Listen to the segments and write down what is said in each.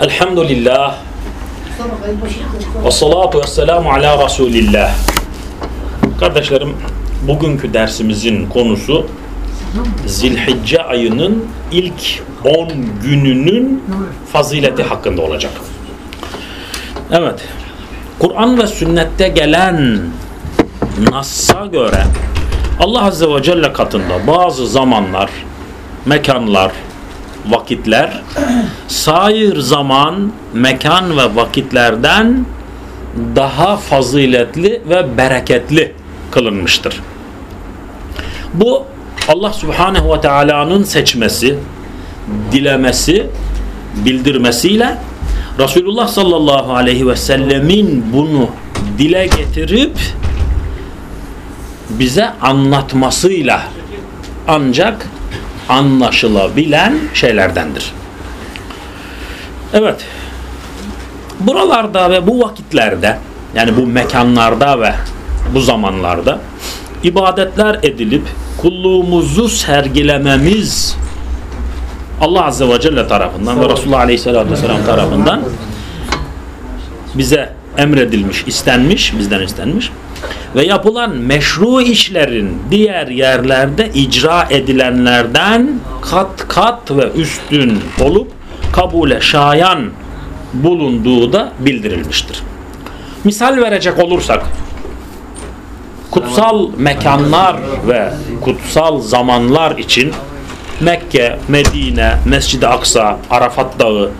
Elhamdülillah ve salatu ve selamu ala Resulillah. Kardeşlerim bugünkü dersimizin konusu Zilhicce ayının ilk 10 gününün fazileti hakkında olacak. Evet. Kur'an ve sünnette gelen Nas'a göre Allah Azze ve Celle katında bazı zamanlar, mekanlar, vakitler sair zaman, mekan ve vakitlerden daha faziletli ve bereketli kılınmıştır. Bu Allah Subhanahu ve Taala'nın seçmesi, dilemesi, bildirmesiyle Resulullah sallallahu aleyhi ve sellemin bunu dile getirip bize anlatmasıyla ancak anlaşılabilen şeylerdendir. Evet. Buralarda ve bu vakitlerde yani bu mekanlarda ve bu zamanlarda ibadetler edilip kulluğumuzu sergilememiz Allah Azze ve Celle tarafından ve Resulullah Aleyhisselatü Vesselam tarafından bize emredilmiş, istenmiş, bizden istenmiş ve yapılan meşru işlerin diğer yerlerde icra edilenlerden kat kat ve üstün olup kabule şayan bulunduğu da bildirilmiştir. Misal verecek olursak kutsal mekanlar ve kutsal zamanlar için Mekke, Medine, Mescid-i Aksa, Arafat Dağı,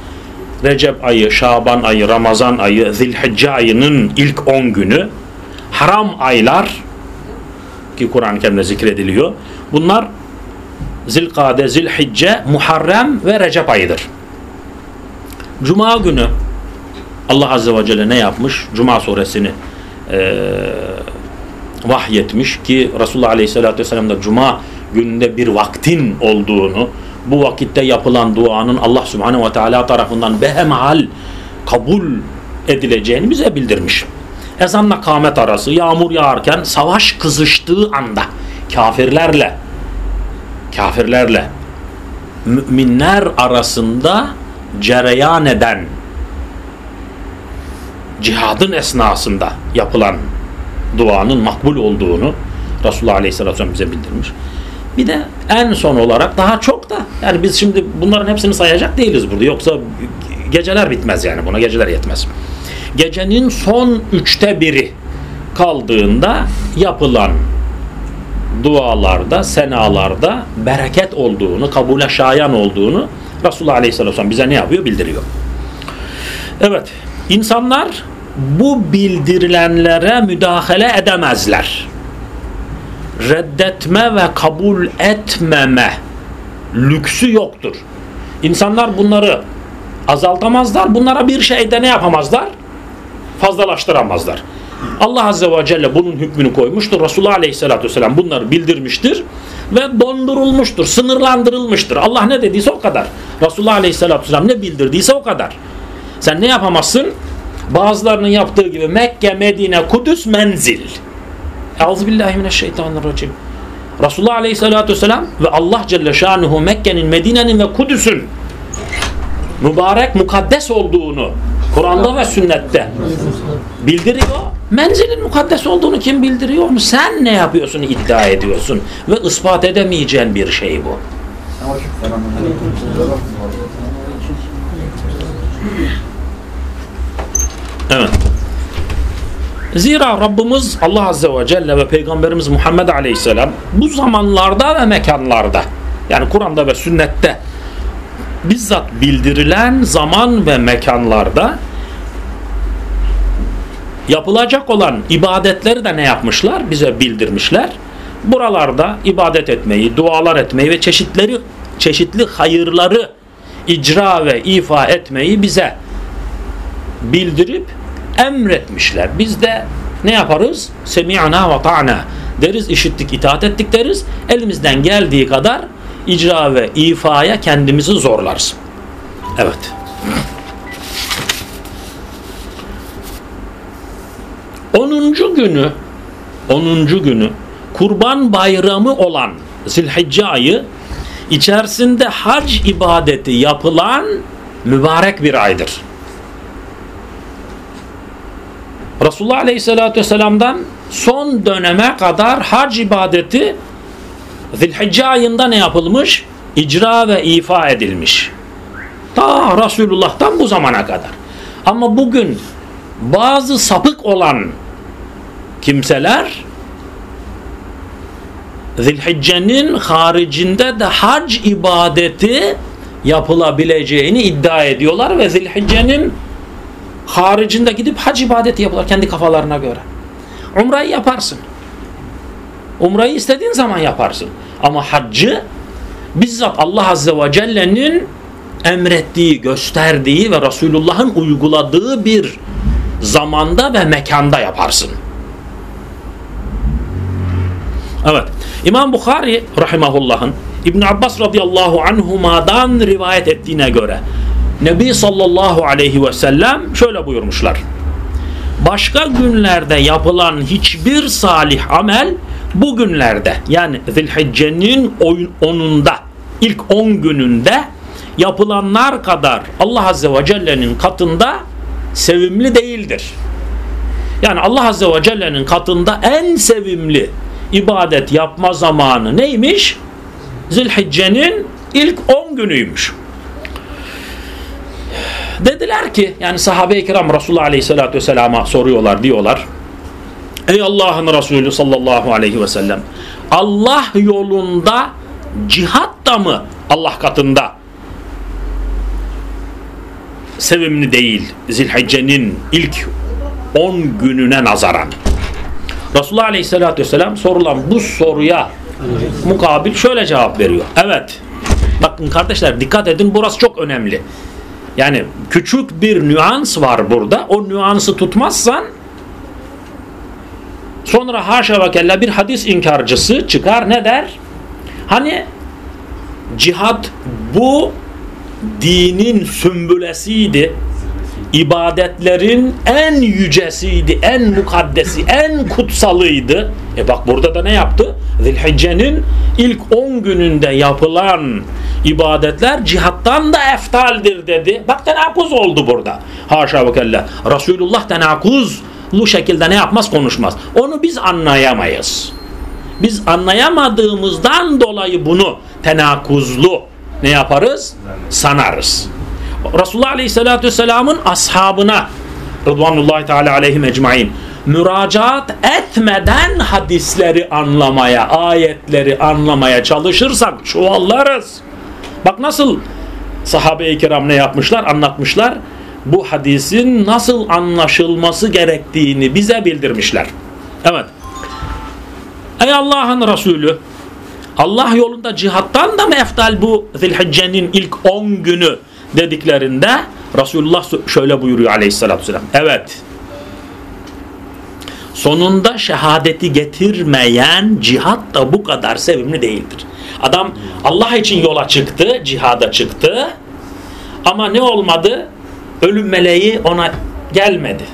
Recep ayı, Şaban ayı, Ramazan ayı, Zilhicce ayının ilk 10 günü haram aylar ki Kur'an-ı Kerim'de zikrediliyor. Bunlar Zilkade, Zilhicce, Muharrem ve Recep ayıdır. Cuma günü Allah Azze ve Celle ne yapmış? Cuma suresini e, vahyetmiş ki Resulullah Aleyhisselatü Vesselam da Cuma gününde bir vaktin olduğunu, bu vakitte yapılan duanın Allah Subhanahu ve Teala tarafından behemhal kabul edileceğini bize bildirmiş. Ezanla kâmet arası yağmur yağarken savaş kızıştığı anda kafirlerle kafirlerle müminler arasında cereyan eden cihadın esnasında yapılan duanın makbul olduğunu Resulullah Aleyhisselatü Vesselam bize bildirmiş. Bir de en son olarak daha çok da yani biz şimdi bunların hepsini sayacak değiliz burada. Yoksa geceler bitmez yani buna geceler yetmez. Gecenin son üçte biri kaldığında yapılan dualarda, senalarda bereket olduğunu, kabule şayan olduğunu Resulullah Aleyhisselatü Vesselam bize ne yapıyor? Bildiriyor. Evet, insanlar bu bildirilenlere müdahale edemezler reddetme ve kabul etmeme lüksü yoktur. İnsanlar bunları azaltamazlar. Bunlara bir şeyde ne yapamazlar? Fazlalaştıramazlar. Allah Azze ve Celle bunun hükmünü koymuştur. Resulullah Aleyhisselatü Vesselam bunları bildirmiştir ve dondurulmuştur, sınırlandırılmıştır. Allah ne dediyse o kadar. Resulullah Aleyhisselatü Vesselam ne bildirdiyse o kadar. Sen ne yapamazsın? Bazılarının yaptığı gibi Mekke, Medine, Kudüs menzil. Euzubillahimineşşeytanirracim. Resulullah Aleyhisselatü Vesselam ve Allah Celle Şanuhu Mekke'nin, Medine'nin ve Kudüs'ün mübarek, mukaddes olduğunu Kur'an'da ve sünnette bildiriyor. Menzilin mukaddes olduğunu kim bildiriyor mu? Sen ne yapıyorsun iddia ediyorsun ve ispat edemeyeceğin bir şey bu. Evet. Zira Rabbimiz Allah Azze ve Celle ve Peygamberimiz Muhammed Aleyhisselam bu zamanlarda ve mekanlarda yani Kur'an'da ve sünnette bizzat bildirilen zaman ve mekanlarda yapılacak olan ibadetleri de ne yapmışlar? Bize bildirmişler. Buralarda ibadet etmeyi, dualar etmeyi ve çeşitleri çeşitli hayırları icra ve ifa etmeyi bize bildirip emretmişler. Biz de ne yaparız? Semi'na ve ta'na deriz, işittik, itaat ettik deriz. Elimizden geldiği kadar icra ve ifaya kendimizi zorlarız. Evet. Onuncu günü onuncu günü kurban bayramı olan Zilhicce ayı içerisinde hac ibadeti yapılan mübarek bir aydır. Resulullah Aleyhisselatü Vesselam'dan son döneme kadar hac ibadeti Zilhicce ayında ne yapılmış? İcra ve ifa edilmiş. Ta Resulullah'tan bu zamana kadar. Ama bugün bazı sapık olan kimseler Zilhicce'nin haricinde de hac ibadeti yapılabileceğini iddia ediyorlar ve Zilhicce'nin haricinde gidip hac ibadeti yapıyorlar kendi kafalarına göre. Umrayı yaparsın. Umrayı istediğin zaman yaparsın. Ama haccı bizzat Allah Azze ve Celle'nin emrettiği, gösterdiği ve Resulullah'ın uyguladığı bir zamanda ve mekanda yaparsın. Evet. İmam Bukhari rahimahullah'ın İbn Abbas radıyallahu anhuma'dan rivayet ettiğine göre Nebi sallallahu aleyhi ve sellem şöyle buyurmuşlar. Başka günlerde yapılan hiçbir salih amel bugünlerde yani Zilhicce'nin onunda ilk 10 gününde yapılanlar kadar Allah Azze ve Celle'nin katında sevimli değildir. Yani Allah Azze ve Celle'nin katında en sevimli ibadet yapma zamanı neymiş? Zilhicce'nin ilk 10 günüymüş. Dediler ki yani sahabe-i kiram Resulullah Aleyhisselatü Vesselam'a soruyorlar diyorlar. Ey Allah'ın Resulü sallallahu aleyhi ve sellem Allah yolunda cihat da mı Allah katında sevimli değil Zilhicce'nin ilk 10 gününe nazaran. Resulullah Aleyhisselatü Vesselam sorulan bu soruya mukabil şöyle cevap veriyor. Evet. Bakın kardeşler dikkat edin burası çok önemli. Yani küçük bir nüans var burada. O nüansı tutmazsan sonra haşa ve kella bir hadis inkarcısı çıkar ne der? Hani cihat bu dinin sümbülesiydi. ibadetlerin en yücesiydi, en mukaddesi, en kutsalıydı. E bak burada da ne yaptı? Zilhicce'nin ilk 10 gününde yapılan ibadetler cihattan da eftaldir dedi. Bak tenakuz oldu burada. Haşa ve kella. Resulullah tenakuzlu şekilde ne yapmaz konuşmaz. Onu biz anlayamayız. Biz anlayamadığımızdan dolayı bunu tenakuzlu ne yaparız? Sanarız. Resulullah Aleyhisselatü Vesselam'ın ashabına Rıdvanullahi Teala aleyhim ecmain müracaat etmeden hadisleri anlamaya, ayetleri anlamaya çalışırsak çuvallarız. Bak nasıl sahabe-i kiram ne yapmışlar, anlatmışlar. Bu hadisin nasıl anlaşılması gerektiğini bize bildirmişler. Evet. Ey Allah'ın Resulü Allah yolunda cihattan da mı eftal bu Zilhicce'nin ilk 10 günü dediklerinde Resulullah şöyle buyuruyor aleyhissalatü vesselam. Evet. Sonunda şehadeti getirmeyen cihat da bu kadar sevimli değildir. Adam Allah için yola çıktı, cihada çıktı. Ama ne olmadı? Ölüm meleği ona gelmedi.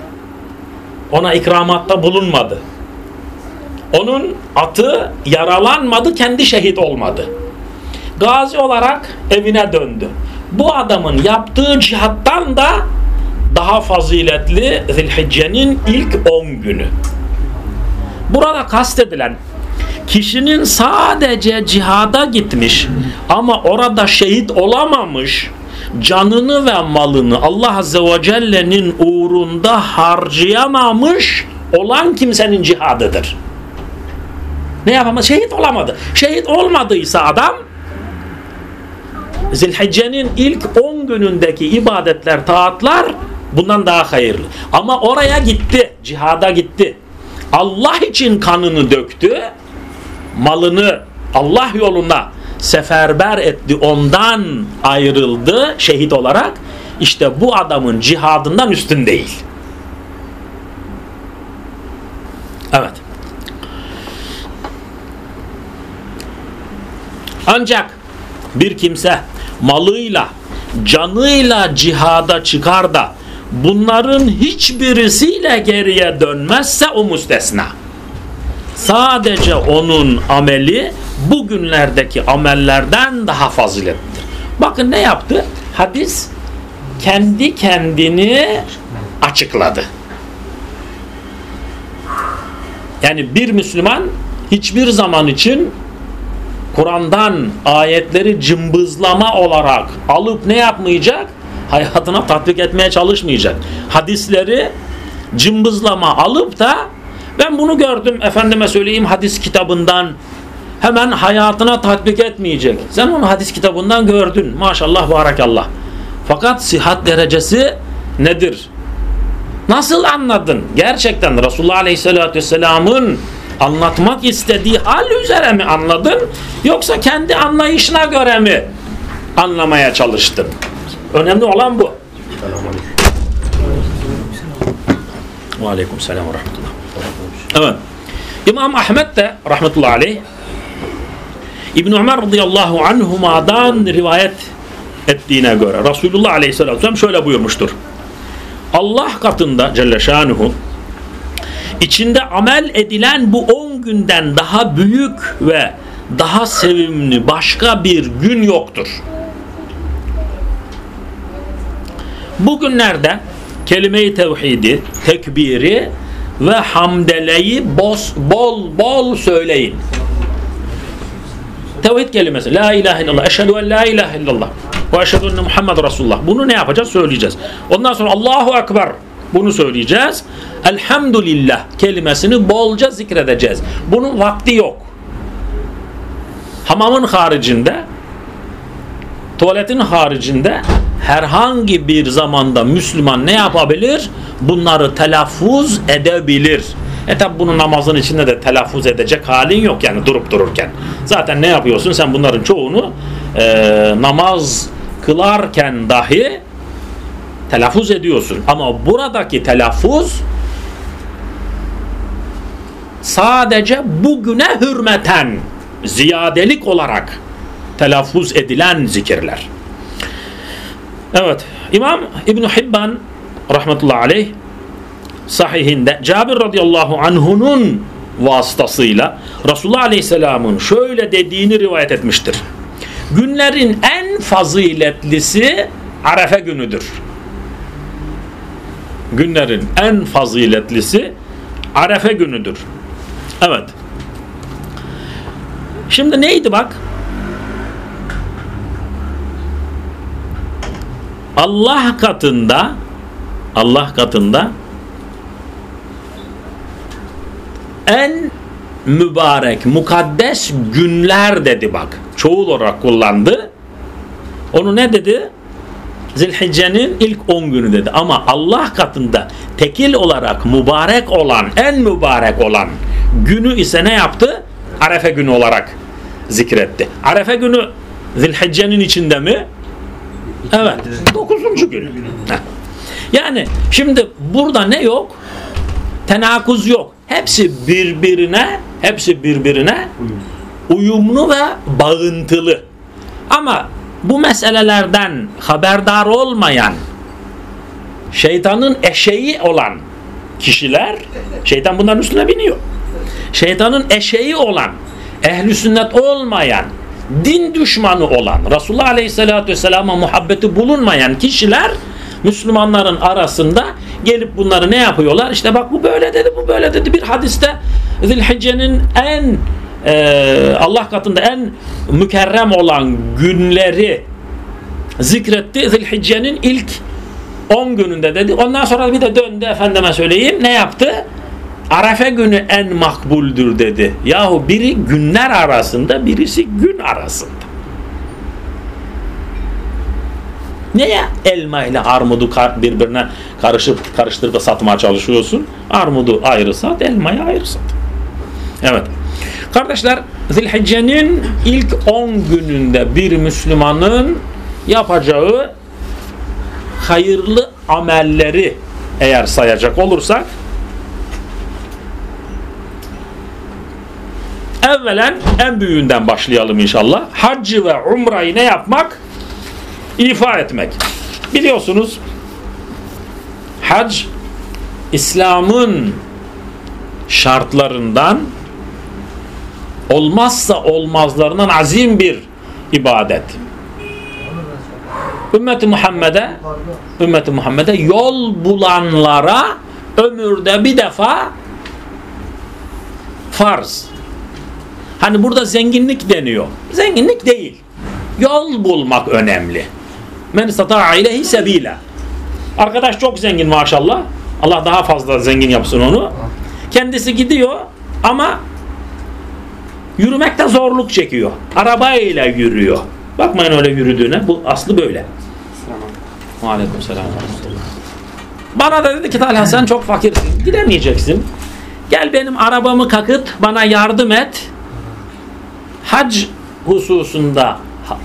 Ona ikramatta bulunmadı. Onun atı yaralanmadı, kendi şehit olmadı. Gazi olarak evine döndü. Bu adamın yaptığı cihattan da daha faziletli Zilhicce'nin ilk 10 günü. Burada kastedilen kişinin sadece cihada gitmiş ama orada şehit olamamış canını ve malını Allah Azze ve Celle'nin uğrunda harcayamamış olan kimsenin cihadıdır. Ne yapamaz? Şehit olamadı. Şehit olmadıysa adam Zilhicce'nin ilk 10 günündeki ibadetler, taatlar bundan daha hayırlı. Ama oraya gitti, cihada gitti. Allah için kanını döktü, malını Allah yoluna seferber etti, ondan ayrıldı şehit olarak. İşte bu adamın cihadından üstün değil. Evet. Ancak bir kimse malıyla, canıyla cihada çıkar da bunların hiçbirisiyle geriye dönmezse o müstesna. Sadece onun ameli bugünlerdeki amellerden daha faziletlidir. Bakın ne yaptı? Hadis kendi kendini açıkladı. Yani bir Müslüman hiçbir zaman için Kur'an'dan ayetleri cımbızlama olarak alıp ne yapmayacak? Hayatına tatbik etmeye çalışmayacak. Hadisleri cımbızlama alıp da ben bunu gördüm efendime söyleyeyim hadis kitabından hemen hayatına tatbik etmeyecek. Sen onu hadis kitabından gördün. Maşallah barakallah. Fakat sihat derecesi nedir? Nasıl anladın? Gerçekten Resulullah Aleyhisselatü Vesselam'ın anlatmak istediği hal üzere mi anladın? Yoksa kendi anlayışına göre mi anlamaya çalıştın? Önemli olan bu. Aleyküm selam ve rahmetullah. Evet. İmam Ahmet de rahmetullahi aleyh İbn Ömer radıyallahu anhuma'dan rivayet ettiğine göre Resulullah aleyhisselatü vesselam şöyle buyurmuştur. Allah katında Celle Şanuhu içinde amel edilen bu 10 günden daha büyük ve daha sevimli başka bir gün yoktur. Bugünlerde kelime-i tevhidi, tekbiri ve hamdeleyi bol bol söyleyin. Tevhid kelimesi. La ilahe illallah. Eşhedü en la ilahe illallah. Ve eşhedü enne Muhammed Resulullah. Bunu ne yapacağız? Söyleyeceğiz. Ondan sonra Allahu Ekber. Bunu söyleyeceğiz. Elhamdülillah kelimesini bolca zikredeceğiz. Bunun vakti yok. Hamamın haricinde tuvaletin haricinde herhangi bir zamanda Müslüman ne yapabilir? Bunları telaffuz edebilir. E tabi bunun namazın içinde de telaffuz edecek halin yok yani durup dururken. Zaten ne yapıyorsun? Sen bunların çoğunu e, namaz kılarken dahi telaffuz ediyorsun. Ama buradaki telaffuz sadece bugüne hürmeten ziyadelik olarak telaffuz edilen zikirler. Evet. İmam İbn Hibban rahmetullahi aleyh sahihinde Cabir radıyallahu anhunun vasıtasıyla Resulullah aleyhisselamın şöyle dediğini rivayet etmiştir. Günlerin en faziletlisi Arefe günüdür. Günlerin en faziletlisi Arefe günüdür. Evet. Şimdi neydi bak? Allah katında Allah katında en mübarek, mukaddes günler dedi bak. Çoğul olarak kullandı. Onu ne dedi? Zilhicce'nin ilk 10 günü dedi. Ama Allah katında tekil olarak mübarek olan, en mübarek olan günü ise ne yaptı? Arefe günü olarak zikretti. Arefe günü Zilhicce'nin içinde mi? Evet. Dokuzuncu gün. Yani şimdi burada ne yok? Tenakuz yok. Hepsi birbirine hepsi birbirine uyumlu ve bağıntılı. Ama bu meselelerden haberdar olmayan şeytanın eşeği olan kişiler şeytan bunların üstüne biniyor. Şeytanın eşeği olan ehli sünnet olmayan din düşmanı olan Resulullah Aleyhisselatü Vesselam'a muhabbeti bulunmayan kişiler Müslümanların arasında gelip bunları ne yapıyorlar? İşte bak bu böyle dedi, bu böyle dedi. Bir hadiste Zilhicce'nin en e, Allah katında en mükerrem olan günleri zikretti. Zilhicce'nin ilk 10 gününde dedi. Ondan sonra bir de döndü efendime söyleyeyim. Ne yaptı? Arefe günü en makbuldür dedi. Yahu biri günler arasında birisi gün arasında. Neye elma ile armudu birbirine karışıp karıştırıp da satmaya çalışıyorsun? Armudu ayrı sat, elmayı ayrı sat. Evet. Kardeşler, Zilhicce'nin ilk 10 gününde bir Müslümanın yapacağı hayırlı amelleri eğer sayacak olursak evvelen en büyüğünden başlayalım inşallah. Haccı ve umrayı ne yapmak? İfa etmek. Biliyorsunuz hac İslam'ın şartlarından olmazsa olmazlarından azim bir ibadet. Ümmeti Muhammed'e ümmeti Muhammed'e yol bulanlara ömürde bir defa farz. Hani burada zenginlik deniyor. Zenginlik değil. Yol bulmak önemli. Men istata'a ileyhi sebila. Arkadaş çok zengin maşallah. Allah daha fazla zengin yapsın onu. Kendisi gidiyor ama yürümekte zorluk çekiyor. Arabayla yürüyor. Bakmayın öyle yürüdüğüne. Bu aslı böyle. Aleyküm selam. Bana da dedi ki Talha sen çok fakirsin. Gidemeyeceksin. Gel benim arabamı kakıt. Bana yardım et. Hac hususunda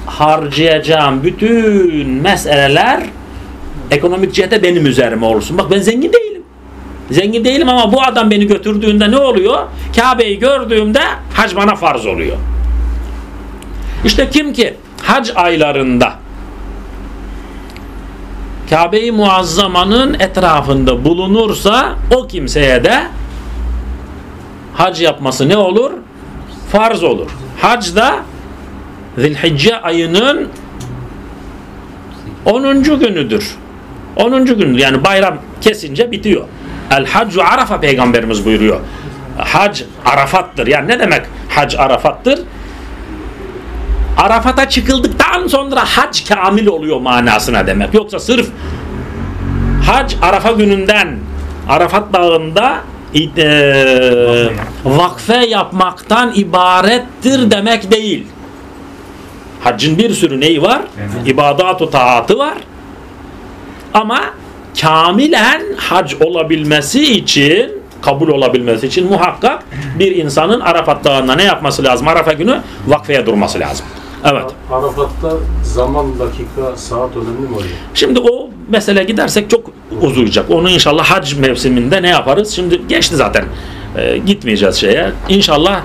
harcayacağım bütün meseleler ekonomik cihete benim üzerime olsun. Bak ben zengin değilim. Zengin değilim ama bu adam beni götürdüğünde ne oluyor? Kabe'yi gördüğümde hac bana farz oluyor. İşte kim ki hac aylarında Kabe-i Muazzama'nın etrafında bulunursa o kimseye de hac yapması ne olur? Farz olur. Hac da Zilhicce ayının 10. günüdür. 10. gündür. Yani bayram kesince bitiyor. El haccu arafa peygamberimiz buyuruyor. Hac Arafat'tır. Yani ne demek hac Arafat'tır? Arafat'a çıkıldıktan sonra hac kamil oluyor manasına demek. Yoksa sırf hac Arafa gününden Arafat dağında e, vakfe yapmaktan ibarettir demek değil. Haccın bir sürü neyi var? İbadat-ı taatı var. Ama kamilen hac olabilmesi için kabul olabilmesi için muhakkak bir insanın Arafat dağında ne yapması lazım? Arafa günü vakfeye durması lazım. Evet. Arafat'ta zaman, dakika, saat önemli mi oluyor? Şimdi o mesele gidersek çok uzayacak. Onu inşallah hac mevsiminde ne yaparız? Şimdi geçti zaten. Ee, gitmeyeceğiz şeye. İnşallah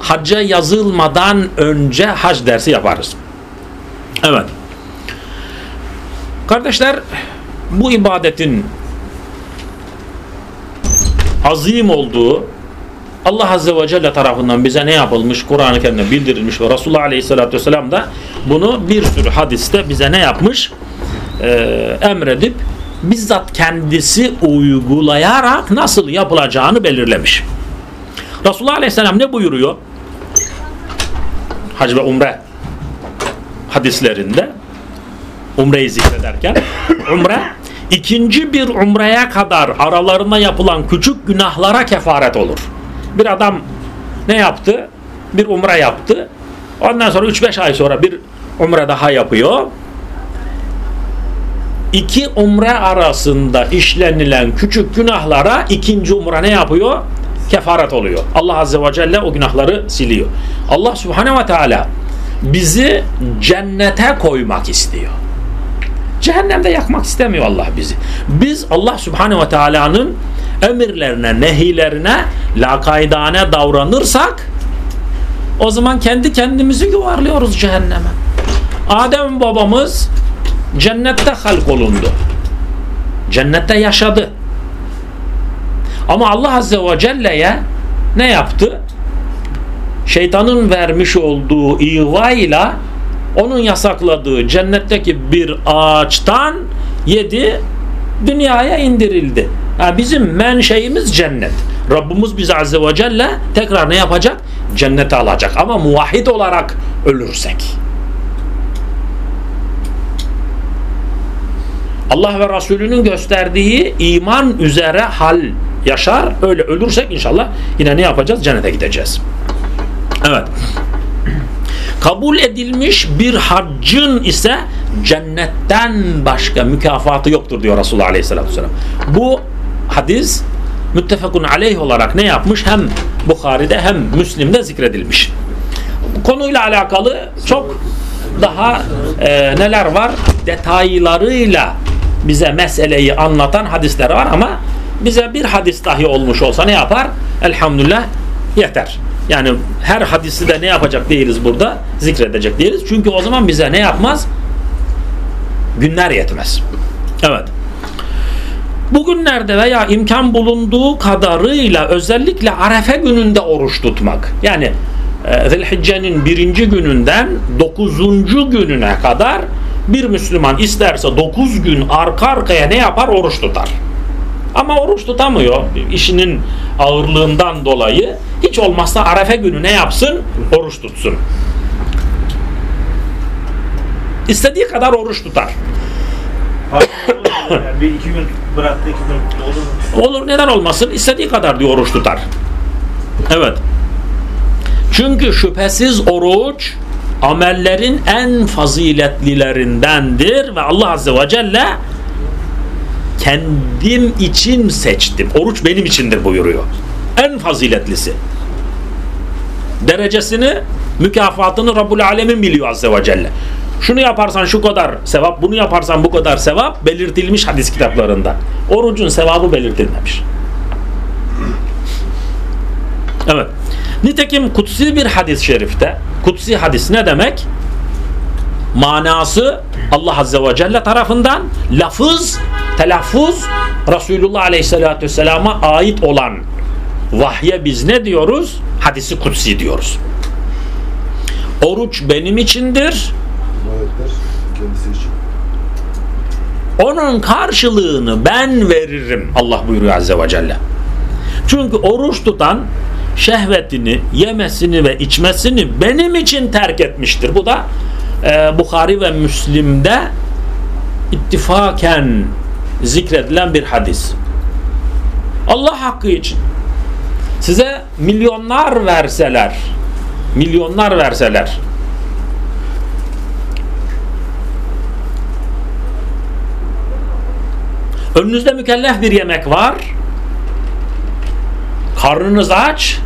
hacca yazılmadan önce hac dersi yaparız. Evet. Kardeşler bu ibadetin azim olduğu Allah Azze ve Celle tarafından bize ne yapılmış? Kur'an-ı Kerim'de bildirilmiş ve Resulullah Aleyhisselatü Vesselam da bunu bir sürü hadiste bize ne yapmış? Ee, emredip bizzat kendisi uygulayarak nasıl yapılacağını belirlemiş. Resulullah Aleyhisselam ne buyuruyor? Hac ve umre hadislerinde umreyi zikrederken umre ikinci bir umreye kadar aralarına yapılan küçük günahlara kefaret olur. Bir adam ne yaptı? Bir umre yaptı. Ondan sonra 3-5 ay sonra bir umre daha yapıyor. İki umre arasında işlenilen küçük günahlara ikinci umre ne yapıyor? Kefaret oluyor. Allah Azze ve Celle o günahları siliyor. Allah Subhanahu ve Teala bizi cennete koymak istiyor. Cehennemde yakmak istemiyor Allah bizi. Biz Allah Subhanahu ve Teala'nın emirlerine, nehilerine lakaydane davranırsak o zaman kendi kendimizi yuvarlıyoruz cehenneme. Adem babamız cennette halk olundu. Cennette yaşadı. Ama Allah Azze ve Celle'ye ne yaptı? Şeytanın vermiş olduğu ivayla onun yasakladığı cennetteki bir ağaçtan yedi dünyaya indirildi. Yani bizim menşeimiz cennet. Rabbimiz bizi Azze ve Celle tekrar ne yapacak? Cennete alacak. Ama muvahhid olarak ölürsek. Allah ve Resulünün gösterdiği iman üzere hal yaşar. Öyle ölürsek inşallah yine ne yapacağız? Cennete gideceğiz. Evet. Kabul edilmiş bir haccın ise cennetten başka mükafatı yoktur diyor Resulullah Aleyhisselatü Vesselam. Bu hadis müttefakun aleyh olarak ne yapmış? Hem Bukhari'de hem Müslim'de zikredilmiş. Konuyla alakalı çok daha e, neler var? Detaylarıyla bize meseleyi anlatan hadisler var ama bize bir hadis dahi olmuş olsa ne yapar? Elhamdülillah yeter. Yani her hadisi de ne yapacak değiliz burada? Zikredecek değiliz. Çünkü o zaman bize ne yapmaz? Günler yetmez. Evet. Bugünlerde veya imkan bulunduğu kadarıyla özellikle Arefe gününde oruç tutmak. Yani e, Zilhicce'nin birinci gününden dokuzuncu gününe kadar Bir Müslüman isterse 9 gün arka arkaya ne yapar? Oruç tutar. Ama oruç tutamıyor. işinin ağırlığından dolayı hiç olmazsa Arefe günü ne yapsın? Oruç tutsun. İstediği kadar oruç tutar. bir iki gün bıraktı iki gün olur mu? Olur neden olmasın? İstediği kadar diyor oruç tutar. Evet. Çünkü şüphesiz oruç amellerin en faziletlilerindendir ve Allah Azze ve Celle kendim için seçtim. Oruç benim içindir buyuruyor. En faziletlisi. Derecesini, mükafatını Rabbul Alemin biliyor Azze ve Celle. Şunu yaparsan şu kadar sevap, bunu yaparsan bu kadar sevap belirtilmiş hadis kitaplarında. Orucun sevabı belirtilmemiş. Evet. Nitekim kutsi bir hadis-i şerifte, kutsi hadis ne demek? Manası Allah Azze ve Celle tarafından lafız, telaffuz Resulullah Aleyhisselatü Vesselam'a ait olan vahye biz ne diyoruz? Hadisi kutsi diyoruz. Oruç benim içindir. Kendisi için. Onun karşılığını ben veririm. Allah buyuruyor Azze ve Celle. Çünkü oruç tutan şehvetini, yemesini ve içmesini benim için terk etmiştir. Bu da e, Bukhari ve Müslim'de ittifaken zikredilen bir hadis. Allah hakkı için size milyonlar verseler milyonlar verseler önünüzde mükellef bir yemek var karnınız aç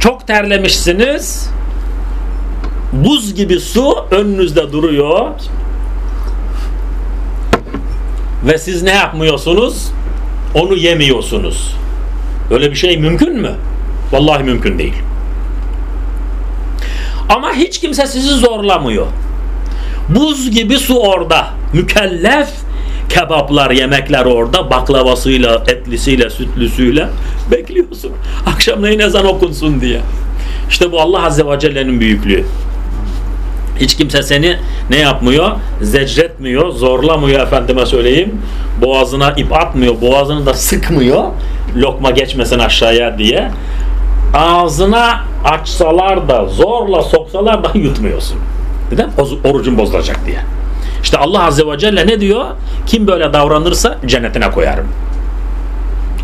çok terlemişsiniz buz gibi su önünüzde duruyor ve siz ne yapmıyorsunuz? Onu yemiyorsunuz. Öyle bir şey mümkün mü? Vallahi mümkün değil. Ama hiç kimse sizi zorlamıyor. Buz gibi su orada. Mükellef kebaplar, yemekler orada. Baklavasıyla, etlisiyle, sütlüsüyle bekliyorsun. Akşamleyin ezan okunsun diye. İşte bu Allah Azze ve Celle'nin büyüklüğü. Hiç kimse seni ne yapmıyor? Zecretmiyor, zorlamıyor efendime söyleyeyim. Boğazına ip atmıyor, boğazını da sıkmıyor. Lokma geçmesin aşağıya diye. Ağzına açsalar da, zorla soksalar da yutmuyorsun. Neden? Orucun bozulacak diye. İşte Allah Azze ve Celle ne diyor? Kim böyle davranırsa cennetine koyarım.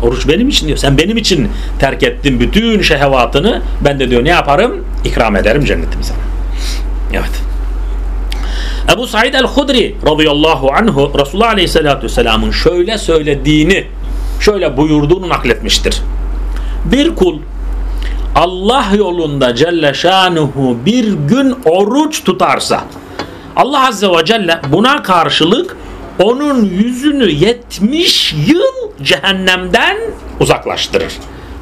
Oruç benim için diyor. Sen benim için terk ettin bütün şehevatını. Ben de diyor ne yaparım? İkram ederim cennetimi sana. Evet. Ebu Said el-Hudri radıyallahu anhu Resulullah aleyhissalatü vesselamın şöyle söylediğini şöyle buyurduğunu nakletmiştir. Bir kul Allah yolunda Celle Şanuhu bir gün oruç tutarsa Allah Azze ve Celle buna karşılık onun yüzünü 70 yıl cehennemden uzaklaştırır.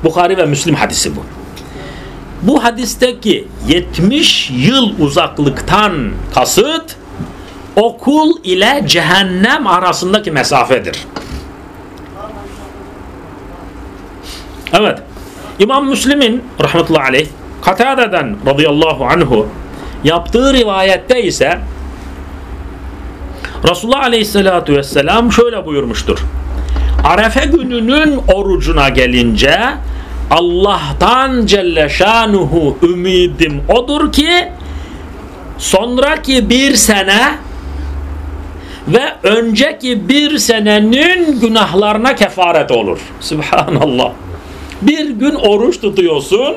Bukhari ve Müslim hadisi bu. Bu hadisteki 70 yıl uzaklıktan kasıt okul ile cehennem arasındaki mesafedir. Evet. İmam Müslim'in rahmetullahi aleyh Katade'den radıyallahu anhu yaptığı rivayette ise Resulullah aleyhissalatu vesselam şöyle buyurmuştur. Arefe gününün orucuna gelince Allah'tan Celle Şanuhu ümidim odur ki sonraki bir sene ve önceki bir senenin günahlarına kefaret olur. Subhanallah. Bir gün oruç tutuyorsun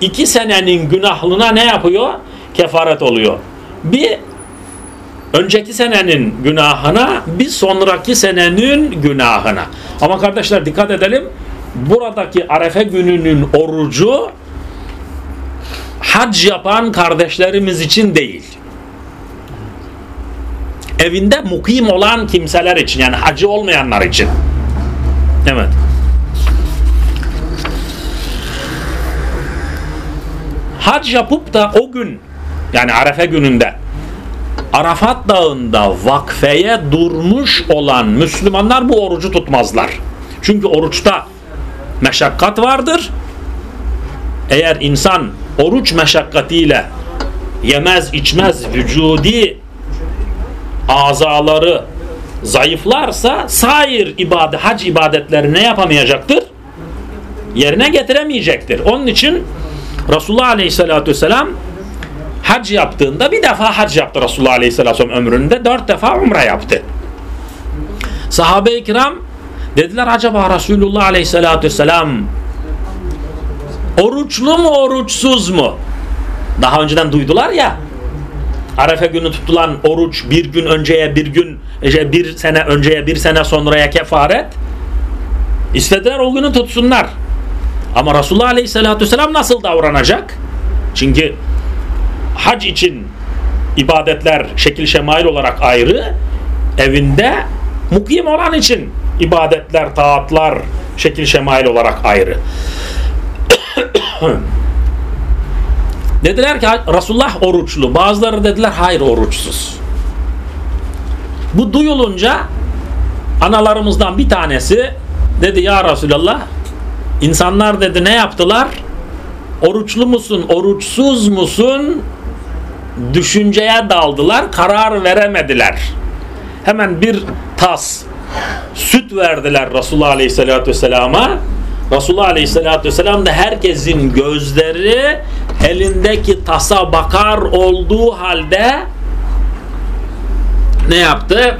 iki senenin günahına ne yapıyor? Kefaret oluyor. Bir önceki senenin günahına bir sonraki senenin günahına. Ama kardeşler dikkat edelim. Buradaki Arefe gününün orucu hac yapan kardeşlerimiz için değil. Evinde mukim olan kimseler için yani hacı olmayanlar için. Evet. Hac yapıp da o gün yani Arefe gününde Arafat Dağı'nda vakfeye durmuş olan Müslümanlar bu orucu tutmazlar. Çünkü oruçta meşakkat vardır. Eğer insan oruç meşakkatiyle yemez içmez vücudi azaları zayıflarsa sair ibadet, hac ibadetleri ne yapamayacaktır? Yerine getiremeyecektir. Onun için Resulullah Aleyhisselatü Vesselam hac yaptığında bir defa hac yaptı Resulullah Aleyhisselatü Vesselam ömründe. Dört defa umre yaptı. Sahabe-i kiram dediler acaba Resulullah Aleyhisselatü Vesselam oruçlu mu oruçsuz mu? Daha önceden duydular ya Arefe günü tutulan oruç bir gün önceye bir gün işte bir sene önceye bir sene sonraya kefaret istediler o günü tutsunlar ama Resulullah Aleyhisselatü Vesselam nasıl davranacak çünkü hac için ibadetler şekil şemail olarak ayrı evinde mukim olan için ibadetler taatlar şekil şemail olarak ayrı Dediler ki Resulullah oruçlu. Bazıları dediler hayır oruçsuz. Bu duyulunca analarımızdan bir tanesi dedi ya Resulallah insanlar dedi ne yaptılar? Oruçlu musun, oruçsuz musun? Düşünceye daldılar, karar veremediler. Hemen bir tas süt verdiler Resulullah Aleyhisselatü Vesselam'a. Resulullah Aleyhisselatü Vesselam da herkesin gözleri elindeki tasa bakar olduğu halde ne yaptı?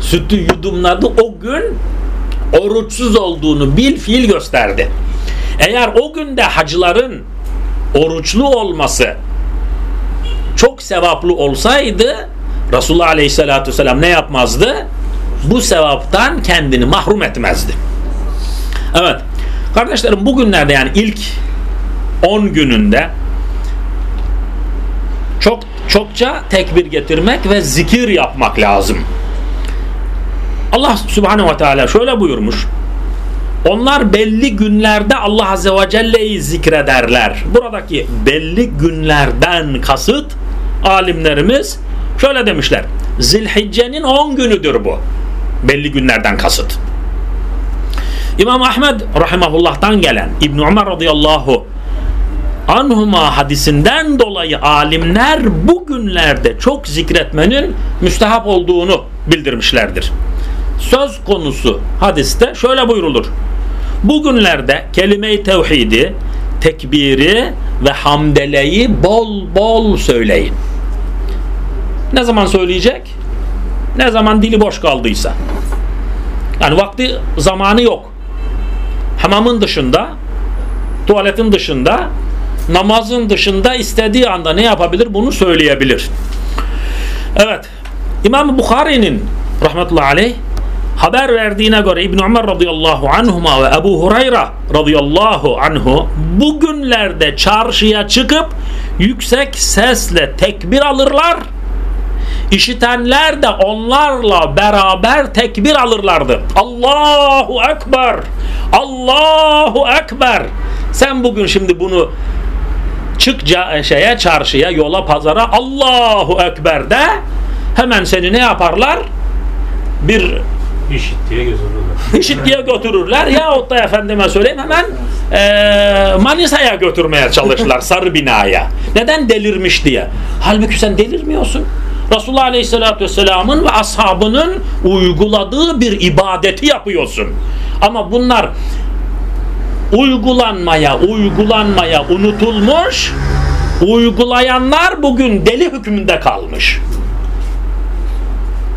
Sütü yudumladı. O gün oruçsuz olduğunu bil fiil gösterdi. Eğer o günde hacıların oruçlu olması çok sevaplı olsaydı Resulullah Aleyhisselatü Vesselam ne yapmazdı? Bu sevaptan kendini mahrum etmezdi. Evet. Kardeşlerim bugünlerde yani ilk 10 gününde çok çokça tekbir getirmek ve zikir yapmak lazım. Allah Subhanahu ve Teala şöyle buyurmuş. Onlar belli günlerde Allah Azze ve Celle'yi zikrederler. Buradaki belli günlerden kasıt alimlerimiz şöyle demişler. Zilhicce'nin 10 günüdür bu. Belli günlerden kasıt. İmam Ahmed rahimahullah'tan gelen İbn Ömer radıyallahu anhuma hadisinden dolayı alimler bugünlerde çok zikretmenin müstehap olduğunu bildirmişlerdir. Söz konusu hadiste şöyle buyurulur. Bugünlerde kelime-i tevhidi, tekbiri ve hamdeleyi bol bol söyleyin. Ne zaman söyleyecek? Ne zaman dili boş kaldıysa. Yani vakti zamanı yok. Hamamın dışında, tuvaletin dışında namazın dışında istediği anda ne yapabilir? Bunu söyleyebilir. Evet. İmam Bukhari'nin rahmetullahi aleyh haber verdiğine göre İbn Ömer radıyallahu anhuma ve Ebu Hureyre radıyallahu anhu bugünlerde çarşıya çıkıp yüksek sesle tekbir alırlar. İşitenler de onlarla beraber tekbir alırlardı. Allahu Ekber! Allahu Ekber! Sen bugün şimdi bunu çık şeye çarşıya yola pazara Allahu Ekber de hemen seni ne yaparlar? Bir işittiye götürürler. işittiye götürürler yahut da efendime söyleyeyim hemen e, Manisa'ya götürmeye çalışırlar sarı binaya. Neden delirmiş diye. Halbuki sen delirmiyorsun. Resulullah Aleyhisselatü Vesselam'ın ve ashabının uyguladığı bir ibadeti yapıyorsun. Ama bunlar uygulanmaya uygulanmaya unutulmuş uygulayanlar bugün deli hükmünde kalmış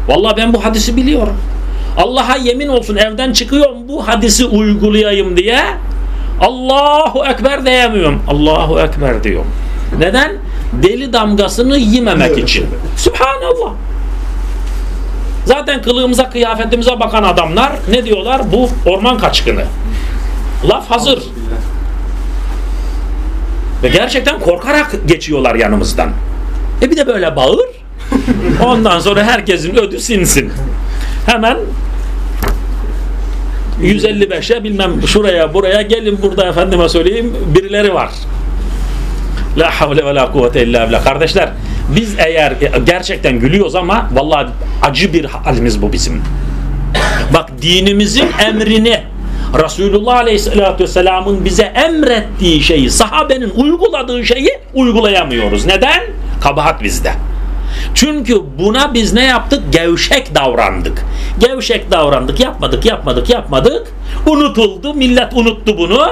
vallahi ben bu hadisi biliyorum Allah'a yemin olsun evden çıkıyorum bu hadisi uygulayayım diye Allahu Ekber diyemiyorum Allahu Ekber diyorum neden? deli damgasını yememek için Subhanallah zaten kılığımıza kıyafetimize bakan adamlar ne diyorlar bu orman kaçkını Laf hazır. Ve gerçekten korkarak geçiyorlar yanımızdan. E bir de böyle bağır. Ondan sonra herkesin ödü sinsin. Hemen 155'e bilmem şuraya buraya gelin burada efendime söyleyeyim birileri var. La havle ve la kuvvete illa billah. Kardeşler biz eğer gerçekten gülüyoruz ama vallahi acı bir halimiz bu bizim. Bak dinimizin emrini Resulullah Aleyhisselatü Vesselam'ın bize emrettiği şeyi, sahabenin uyguladığı şeyi uygulayamıyoruz. Neden? Kabahat bizde. Çünkü buna biz ne yaptık? Gevşek davrandık. Gevşek davrandık. Yapmadık, yapmadık, yapmadık. Unutuldu. Millet unuttu bunu.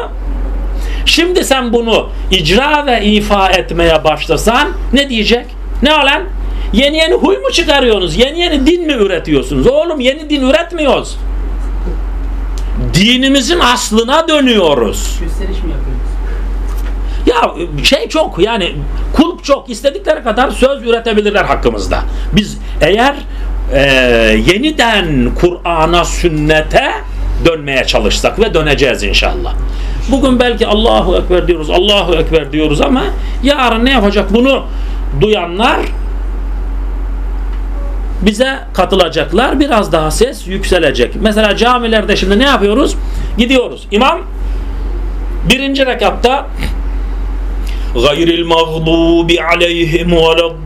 Şimdi sen bunu icra ve ifa etmeye başlasan ne diyecek? Ne olan? Yeni yeni huy mu çıkarıyorsunuz? Yeni yeni din mi üretiyorsunuz? Oğlum yeni din üretmiyoruz. Dinimizin aslına dönüyoruz. Gösteriş mi yapıyoruz? Ya şey çok yani kulp çok istedikleri kadar söz üretebilirler hakkımızda. Biz eğer e, yeniden Kur'an'a sünnete dönmeye çalışsak ve döneceğiz inşallah. Bugün belki Allahu Ekber diyoruz, Allahu Ekber diyoruz ama yarın ne yapacak bunu duyanlar bize katılacaklar. Biraz daha ses yükselecek. Mesela camilerde şimdi ne yapıyoruz? Gidiyoruz. İmam birinci rekatta gayril mağdubi aleyhim veleddallin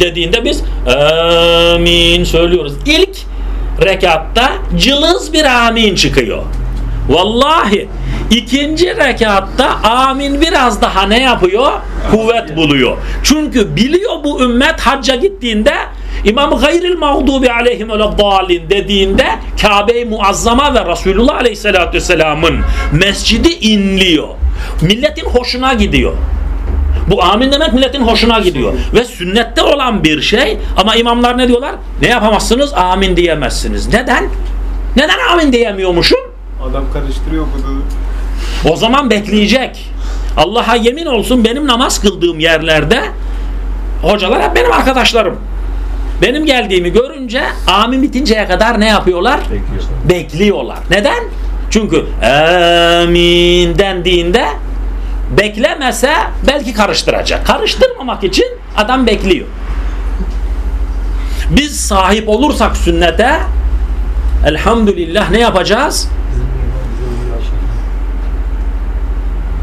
dediğinde biz amin söylüyoruz. İlk rekatta cılız bir amin çıkıyor. Vallahi ikinci rekatta amin biraz daha ne yapıyor? Kuvvet buluyor. Çünkü biliyor bu ümmet hacca gittiğinde İmam gayril mağdubi aleyhim dalin dediğinde Kabe-i Muazzama ve Resulullah aleyhissalatü vesselamın mescidi inliyor. Milletin hoşuna gidiyor. Bu amin demek milletin hoşuna gidiyor. Ve sünnette olan bir şey ama imamlar ne diyorlar? Ne yapamazsınız? Amin diyemezsiniz. Neden? Neden amin diyemiyormuşum? Adam karıştırıyor bunu. O zaman bekleyecek. Allah'a yemin olsun benim namaz kıldığım yerlerde hocalar hep benim arkadaşlarım. Benim geldiğimi görünce amin bitinceye kadar ne yapıyorlar? Bekliyorlar. Neden? Çünkü amin dendiğinde beklemese belki karıştıracak. Karıştırmamak için adam bekliyor. Biz sahip olursak sünnete elhamdülillah ne yapacağız?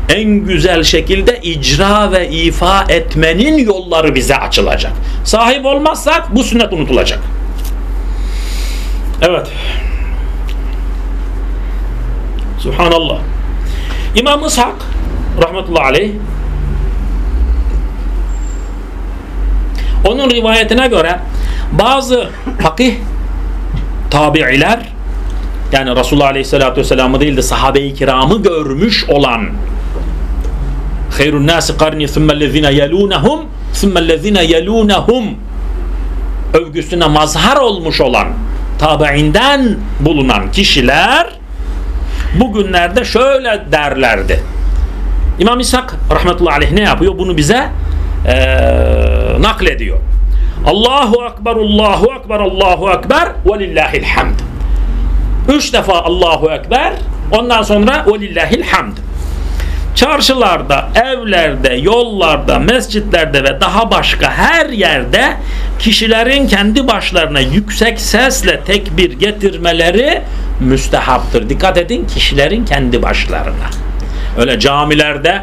En güzel şekilde icra ve ifa etmenin yolları bize açılacak. Sahip olmazsak bu sünnet unutulacak. Evet. Subhanallah. İmam İshak rahmetullahi aleyh onun rivayetine göre bazı fakih tabi'iler yani Resulullah Aleyhisselatü Vesselam'ı değil de sahabe-i kiramı görmüş olan hayrun nasi karni thummellezine yelunehum thummellezine yelunehum övgüsüne mazhar olmuş olan tabiinden bulunan kişiler bugünlerde şöyle derlerdi. İmam İshak rahmetullahi aleyh ne yapıyor? Bunu bize ee, naklediyor. Allahu Ekber, Allahu Ekber, Allahu Ekber ve lillahil hamd. Üç defa Allahu Ekber ondan sonra ve lillahil hamd. Çarşılarda, evlerde, yollarda, mescitlerde ve daha başka her yerde kişilerin kendi başlarına yüksek sesle tekbir getirmeleri müstehaptır. Dikkat edin kişilerin kendi başlarına. Öyle camilerde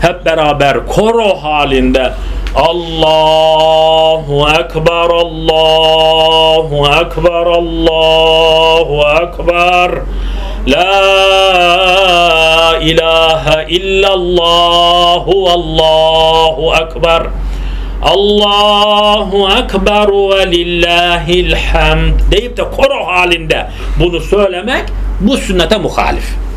hep beraber koro halinde Allahu Ekber, Allahu Ekber, Allahu Ekber La ilahe illallahu Allahu Ekber Allahu Ekber ve lillahil hamd deyip de koro halinde bunu söylemek bu sünnete muhalif.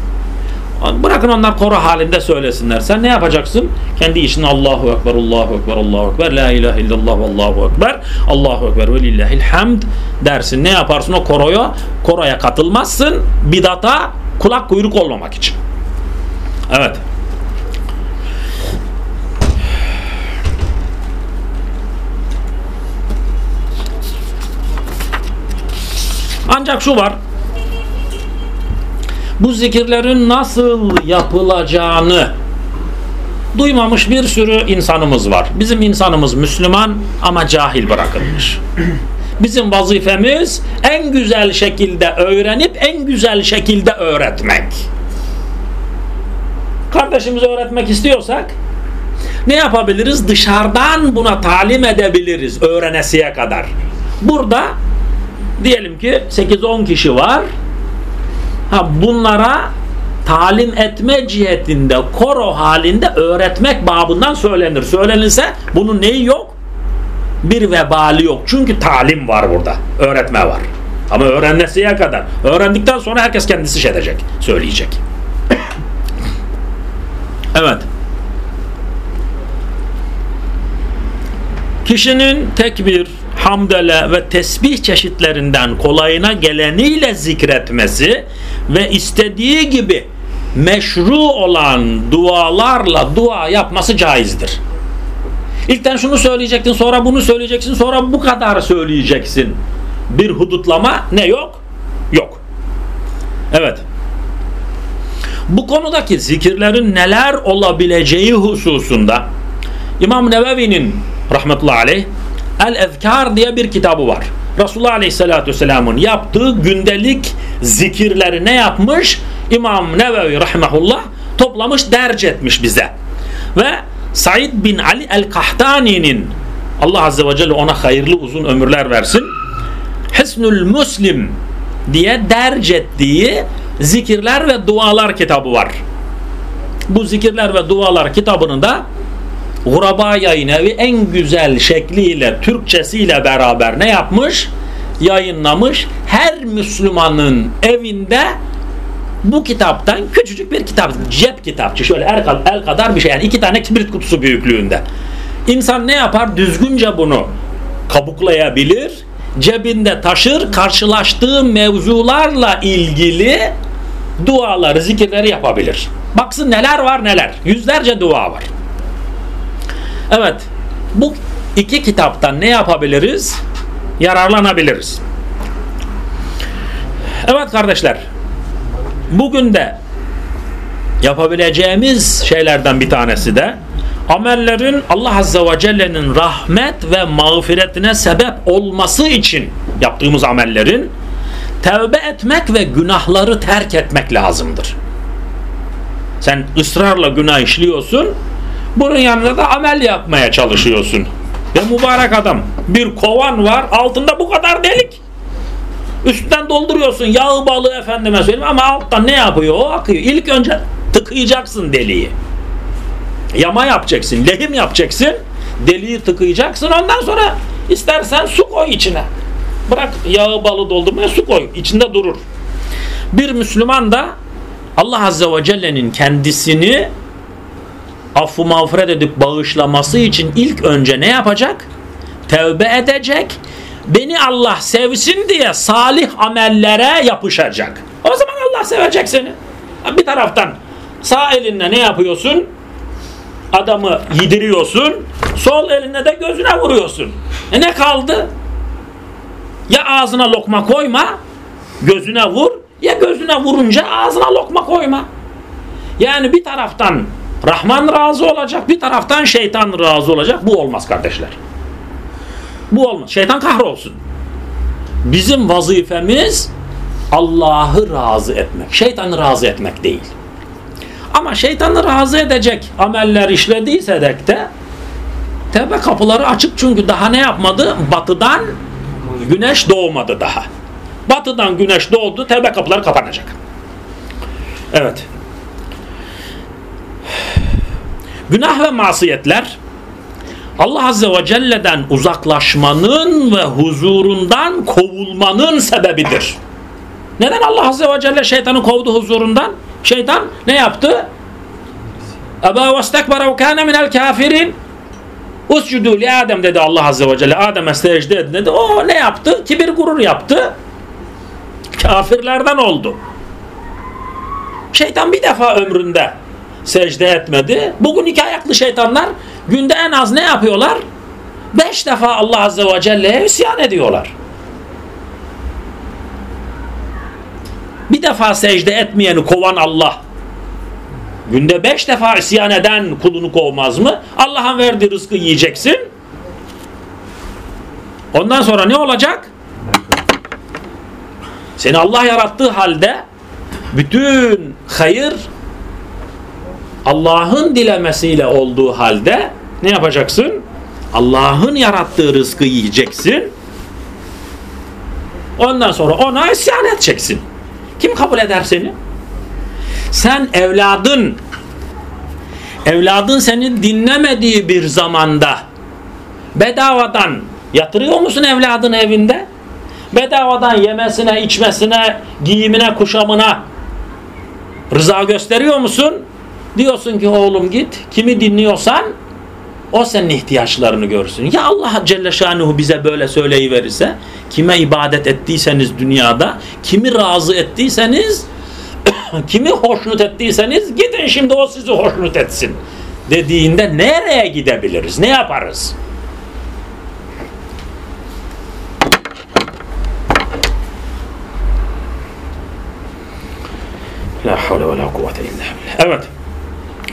Bırakın onlar koro halinde söylesinler. Sen ne yapacaksın? Kendi işin Allahu Ekber, Allahu Ekber, Allahu Ekber, La ilahe illallah, Allahu Ekber, Allahu Ekber ve lillahil hamd dersin. Ne yaparsın o koroya? Koroya katılmazsın. Bidata kulak kuyruk olmamak için. Evet. Ancak şu var bu zikirlerin nasıl yapılacağını duymamış bir sürü insanımız var. Bizim insanımız Müslüman ama cahil bırakılmış. Bizim vazifemiz en güzel şekilde öğrenip en güzel şekilde öğretmek. Kardeşimize öğretmek istiyorsak ne yapabiliriz? Dışarıdan buna talim edebiliriz öğrenesiye kadar. Burada diyelim ki 8-10 kişi var Ha bunlara talim etme cihetinde koro halinde öğretmek babından söylenir. Söylenirse bunun neyi yok? Bir vebali yok. Çünkü talim var burada. Öğretme var. Ama öğrenmesiye kadar. Öğrendikten sonra herkes kendisi şey edecek. Söyleyecek. evet. Kişinin tekbir, hamdele ve tesbih çeşitlerinden kolayına geleniyle zikretmesi ve istediği gibi meşru olan dualarla dua yapması caizdir. İlkten şunu söyleyecektin, sonra bunu söyleyeceksin, sonra bu kadar söyleyeceksin. Bir hudutlama ne yok? Yok. Evet. Bu konudaki zikirlerin neler olabileceği hususunda İmam Nevevi'nin rahmetullahi aleyh El-Ezkar diye bir kitabı var. Resulullah Aleyhisselatü Vesselam'ın yaptığı gündelik zikirleri ne yapmış? İmam Nevevi rahmetullah toplamış, derc etmiş bize. Ve Said bin Ali el-Kahtani'nin Allah Azze ve Celle ona hayırlı uzun ömürler versin. Hisnül Müslim diye derc ettiği zikirler ve dualar kitabı var. Bu zikirler ve dualar kitabını da Guraba yayın evi en güzel şekliyle Türkçesiyle beraber ne yapmış? Yayınlamış. Her Müslümanın evinde bu kitaptan küçücük bir kitap, cep kitapçı şöyle el, el kadar bir şey yani iki tane kibrit kutusu büyüklüğünde. İnsan ne yapar? Düzgünce bunu kabuklayabilir, cebinde taşır, karşılaştığı mevzularla ilgili duaları, zikirleri yapabilir. Baksın neler var neler. Yüzlerce dua var. Evet, bu iki kitaptan ne yapabiliriz? Yararlanabiliriz. Evet kardeşler, bugün de yapabileceğimiz şeylerden bir tanesi de amellerin Allah Azze ve Celle'nin rahmet ve mağfiretine sebep olması için yaptığımız amellerin tevbe etmek ve günahları terk etmek lazımdır. Sen ısrarla günah işliyorsun, bunun yanında da amel yapmaya çalışıyorsun. Ve mübarek adam bir kovan var altında bu kadar delik. Üstten dolduruyorsun yağı balığı efendime söyleyeyim ama alttan ne yapıyor? O akıyor. İlk önce tıkayacaksın deliği. Yama yapacaksın, lehim yapacaksın. Deliği tıkayacaksın ondan sonra istersen su koy içine. Bırak yağı balı doldurmaya su koy. içinde durur. Bir Müslüman da Allah Azze ve Celle'nin kendisini affı mağfiret edip bağışlaması için ilk önce ne yapacak? Tevbe edecek. Beni Allah sevsin diye salih amellere yapışacak. O zaman Allah sevecek seni. Bir taraftan sağ elinle ne yapıyorsun? Adamı yediriyorsun. Sol elinle de gözüne vuruyorsun. E ne kaldı? Ya ağzına lokma koyma, gözüne vur. Ya gözüne vurunca ağzına lokma koyma. Yani bir taraftan Rahman razı olacak, bir taraftan şeytan razı olacak. Bu olmaz kardeşler. Bu olmaz. Şeytan kahrolsun. Bizim vazifemiz Allah'ı razı etmek. Şeytanı razı etmek değil. Ama şeytanı razı edecek ameller işlediyse de tevbe kapıları açık çünkü daha ne yapmadı? Batıdan güneş doğmadı daha. Batıdan güneş doğdu, tevbe kapıları kapanacak. Evet. Günah ve masiyetler Allah Azze ve Celle'den uzaklaşmanın ve huzurundan kovulmanın sebebidir. Neden Allah Azze ve Celle şeytanı kovdu huzurundan? Şeytan ne yaptı? Eba ve stekbara ve kâne minel kafirin Uscudu li Adem dedi Allah Azze ve Celle. Adem'e secde edin dedi. O ne yaptı? Kibir gurur yaptı. Kafirlerden oldu. Şeytan bir defa ömründe secde etmedi. Bugün iki ayaklı şeytanlar günde en az ne yapıyorlar? Beş defa Allah Azze ve Celle'ye isyan ediyorlar. Bir defa secde etmeyeni kovan Allah. Günde beş defa isyan eden kulunu kovmaz mı? Allah'ın verdiği rızkı yiyeceksin. Ondan sonra ne olacak? Seni Allah yarattığı halde bütün hayır Allah'ın dilemesiyle olduğu halde ne yapacaksın? Allah'ın yarattığı rızkı yiyeceksin. Ondan sonra ona isyan edeceksin. Kim kabul eder seni? Sen evladın evladın seni dinlemediği bir zamanda bedavadan yatırıyor musun evladın evinde? Bedavadan yemesine, içmesine, giyimine, kuşamına rıza gösteriyor musun? Diyorsun ki oğlum git kimi dinliyorsan o senin ihtiyaçlarını görsün. Ya Allah Celle Şanuhu bize böyle söyleyiverirse kime ibadet ettiyseniz dünyada kimi razı ettiyseniz kimi hoşnut ettiyseniz gidin şimdi o sizi hoşnut etsin dediğinde nereye gidebiliriz? Ne yaparız? La havle ve la kuvvete illa. Evet.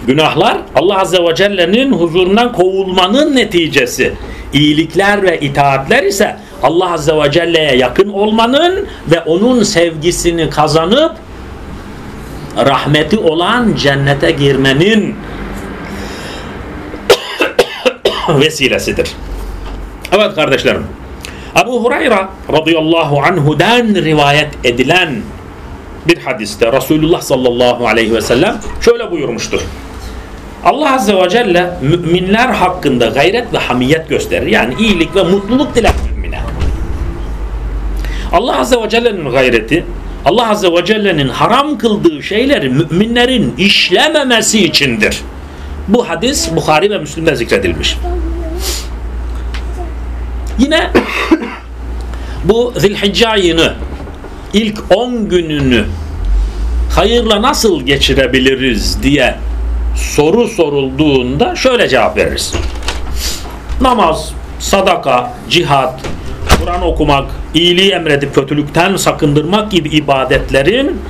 Günahlar Allah Azze ve Celle'nin huzurundan kovulmanın neticesi. İyilikler ve itaatler ise Allah Azze ve Celle'ye yakın olmanın ve onun sevgisini kazanıp rahmeti olan cennete girmenin vesilesidir. Evet kardeşlerim. Ebu Hureyre radıyallahu anhudan rivayet edilen bir hadiste Resulullah sallallahu aleyhi ve sellem şöyle buyurmuştur. Allah Azze ve Celle müminler hakkında gayret ve hamiyet gösterir. Yani iyilik ve mutluluk diler mümine. Allah Azze ve Celle'nin gayreti Allah Azze ve Celle'nin haram kıldığı şeyleri müminlerin işlememesi içindir. Bu hadis Bukhari ve Müslim'de zikredilmiş. Yine bu Zilhicce ayını ilk 10 gününü hayırla nasıl geçirebiliriz diye soru sorulduğunda şöyle cevap veririz. Namaz, sadaka, cihat, Kur'an okumak, iyiliği emredip kötülükten sakındırmak gibi ibadetlerin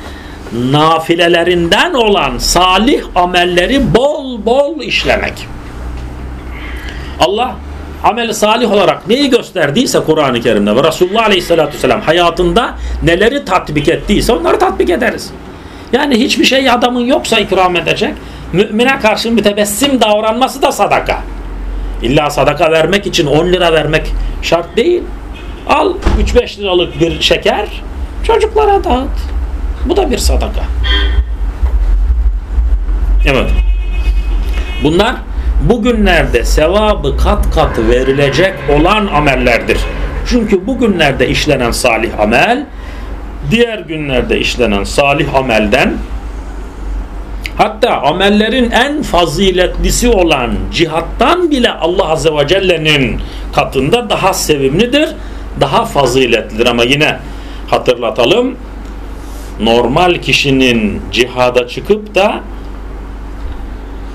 nafilelerinden olan salih amelleri bol bol işlemek. Allah ameli salih olarak neyi gösterdiyse Kur'an-ı Kerim'de ve Resulullah Aleyhisselatü Vesselam hayatında neleri tatbik ettiyse onları tatbik ederiz. Yani hiçbir şey adamın yoksa ikram edecek. Mümine karşı mütebessim davranması da sadaka. İlla sadaka vermek için 10 lira vermek şart değil. Al 3-5 liralık bir şeker çocuklara dağıt. Bu da bir sadaka. Evet. Bunlar bugünlerde sevabı kat kat verilecek olan amellerdir. Çünkü bugünlerde işlenen salih amel diğer günlerde işlenen salih amelden hatta amellerin en faziletlisi olan cihattan bile Allah Azze ve Celle'nin katında daha sevimlidir, daha faziletlidir ama yine hatırlatalım normal kişinin cihada çıkıp da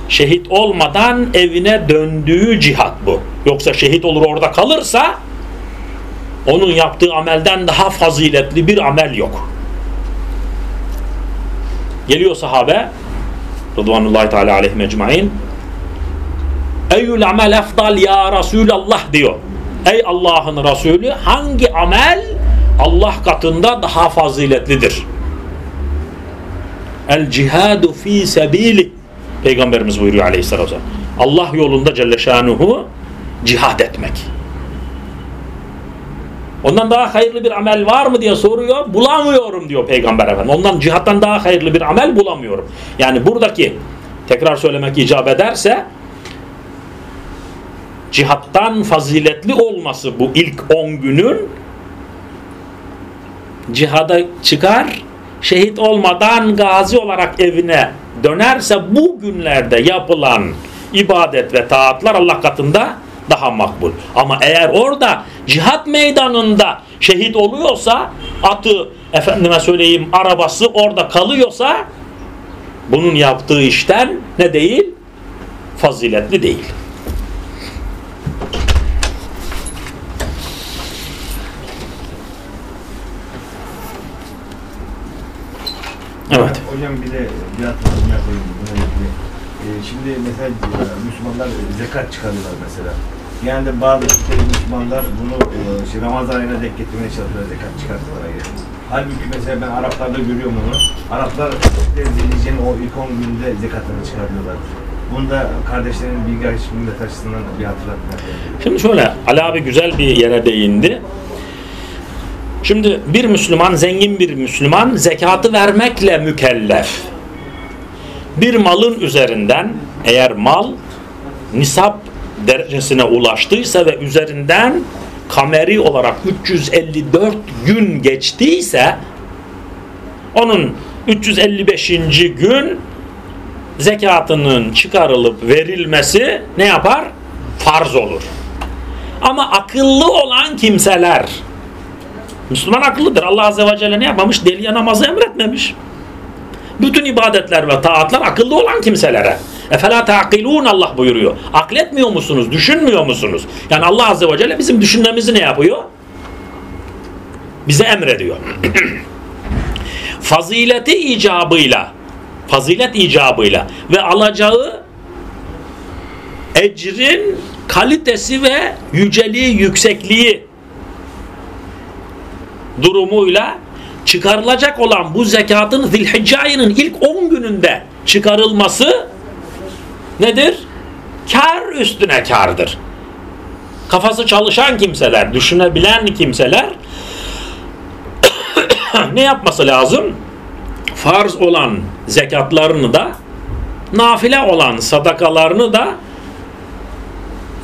şehit olmadan evine döndüğü cihat bu. Yoksa şehit olur orada kalırsa onun yaptığı amelden daha faziletli bir amel yok. Geliyor sahabe Rıdvanullahi Teala aleyhi mecmain Eyyül amel efdal ya Resulallah diyor. Ey Allah'ın Resulü hangi amel Allah katında daha faziletlidir? El cihadu fi sebili Peygamberimiz buyuruyor aleyhisselam. Allah yolunda Celle Şanuhu cihad etmek. Ondan daha hayırlı bir amel var mı diye soruyor. Bulamıyorum diyor Peygamber Efendimiz. Ondan cihattan daha hayırlı bir amel bulamıyorum. Yani buradaki tekrar söylemek icap ederse cihattan faziletli olması bu ilk 10 günün cihada çıkar şehit olmadan gazi olarak evine dönerse bu günlerde yapılan ibadet ve taatlar Allah katında daha makbul. Ama eğer orada cihat meydanında şehit oluyorsa atı efendime söyleyeyim arabası orada kalıyorsa bunun yaptığı işten ne değil? Faziletli değil. Evet. Hocam bir de bir hatırlatma Ee, şimdi mesela e, Müslümanlar zekat çıkarıyorlar mesela. Yani bazı Müslümanlar bunu e, şey, Ramazan ayına denk getirmeye çalışıyorlar zekat çıkartmalara göre. Halbuki mesela ben Araplarda görüyorum onu. Araplar Zilhicce'nin o ilk 10 günde zekatını çıkarıyorlar. Bunda kardeşlerin bilgi açısından açısından bir hatırlatma. Şimdi şöyle Ali abi güzel bir yere değindi. Şimdi bir Müslüman, zengin bir Müslüman zekatı vermekle mükellef. Bir malın üzerinden eğer mal nisap derecesine ulaştıysa ve üzerinden kameri olarak 354 gün geçtiyse onun 355. gün zekatının çıkarılıp verilmesi ne yapar? Farz olur. Ama akıllı olan kimseler Müslüman akıllıdır. Allah Azze ve Celle ne yapmamış? Deliye namazı emretmemiş. Bütün ibadetler ve taatlar akıllı olan kimselere. Efela taqilun Allah buyuruyor. Akletmiyor musunuz? Düşünmüyor musunuz? Yani Allah Azze ve Celle bizim düşünmemizi ne yapıyor? Bize emrediyor. Fazileti icabıyla fazilet icabıyla ve alacağı ecrin kalitesi ve yüceliği, yüksekliği durumuyla çıkarılacak olan bu zekatın Zilhicce ayının ilk 10 gününde çıkarılması nedir? Kar üstüne kardır. Kafası çalışan kimseler, düşünebilen kimseler ne yapması lazım? Farz olan zekatlarını da nafile olan sadakalarını da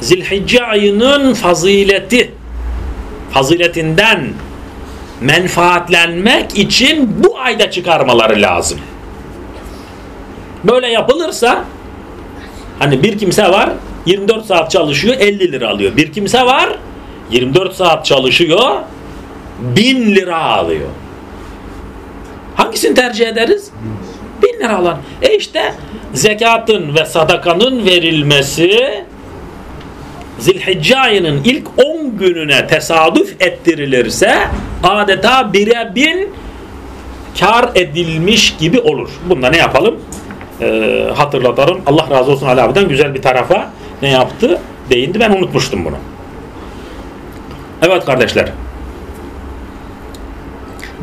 Zilhicce ayının fazileti faziletinden menfaatlenmek için bu ayda çıkarmaları lazım. Böyle yapılırsa hani bir kimse var 24 saat çalışıyor 50 lira alıyor. Bir kimse var 24 saat çalışıyor 1000 lira alıyor. Hangisini tercih ederiz? 1000 lira alan. E işte zekatın ve sadakanın verilmesi Zilhicce ayının ilk 10 gününe tesadüf ettirilirse adeta bire bin kar edilmiş gibi olur. Bunda ne yapalım? Ee, hatırlatalım. Allah razı olsun Ali abiden güzel bir tarafa ne yaptı? Değindi. Ben unutmuştum bunu. Evet kardeşler.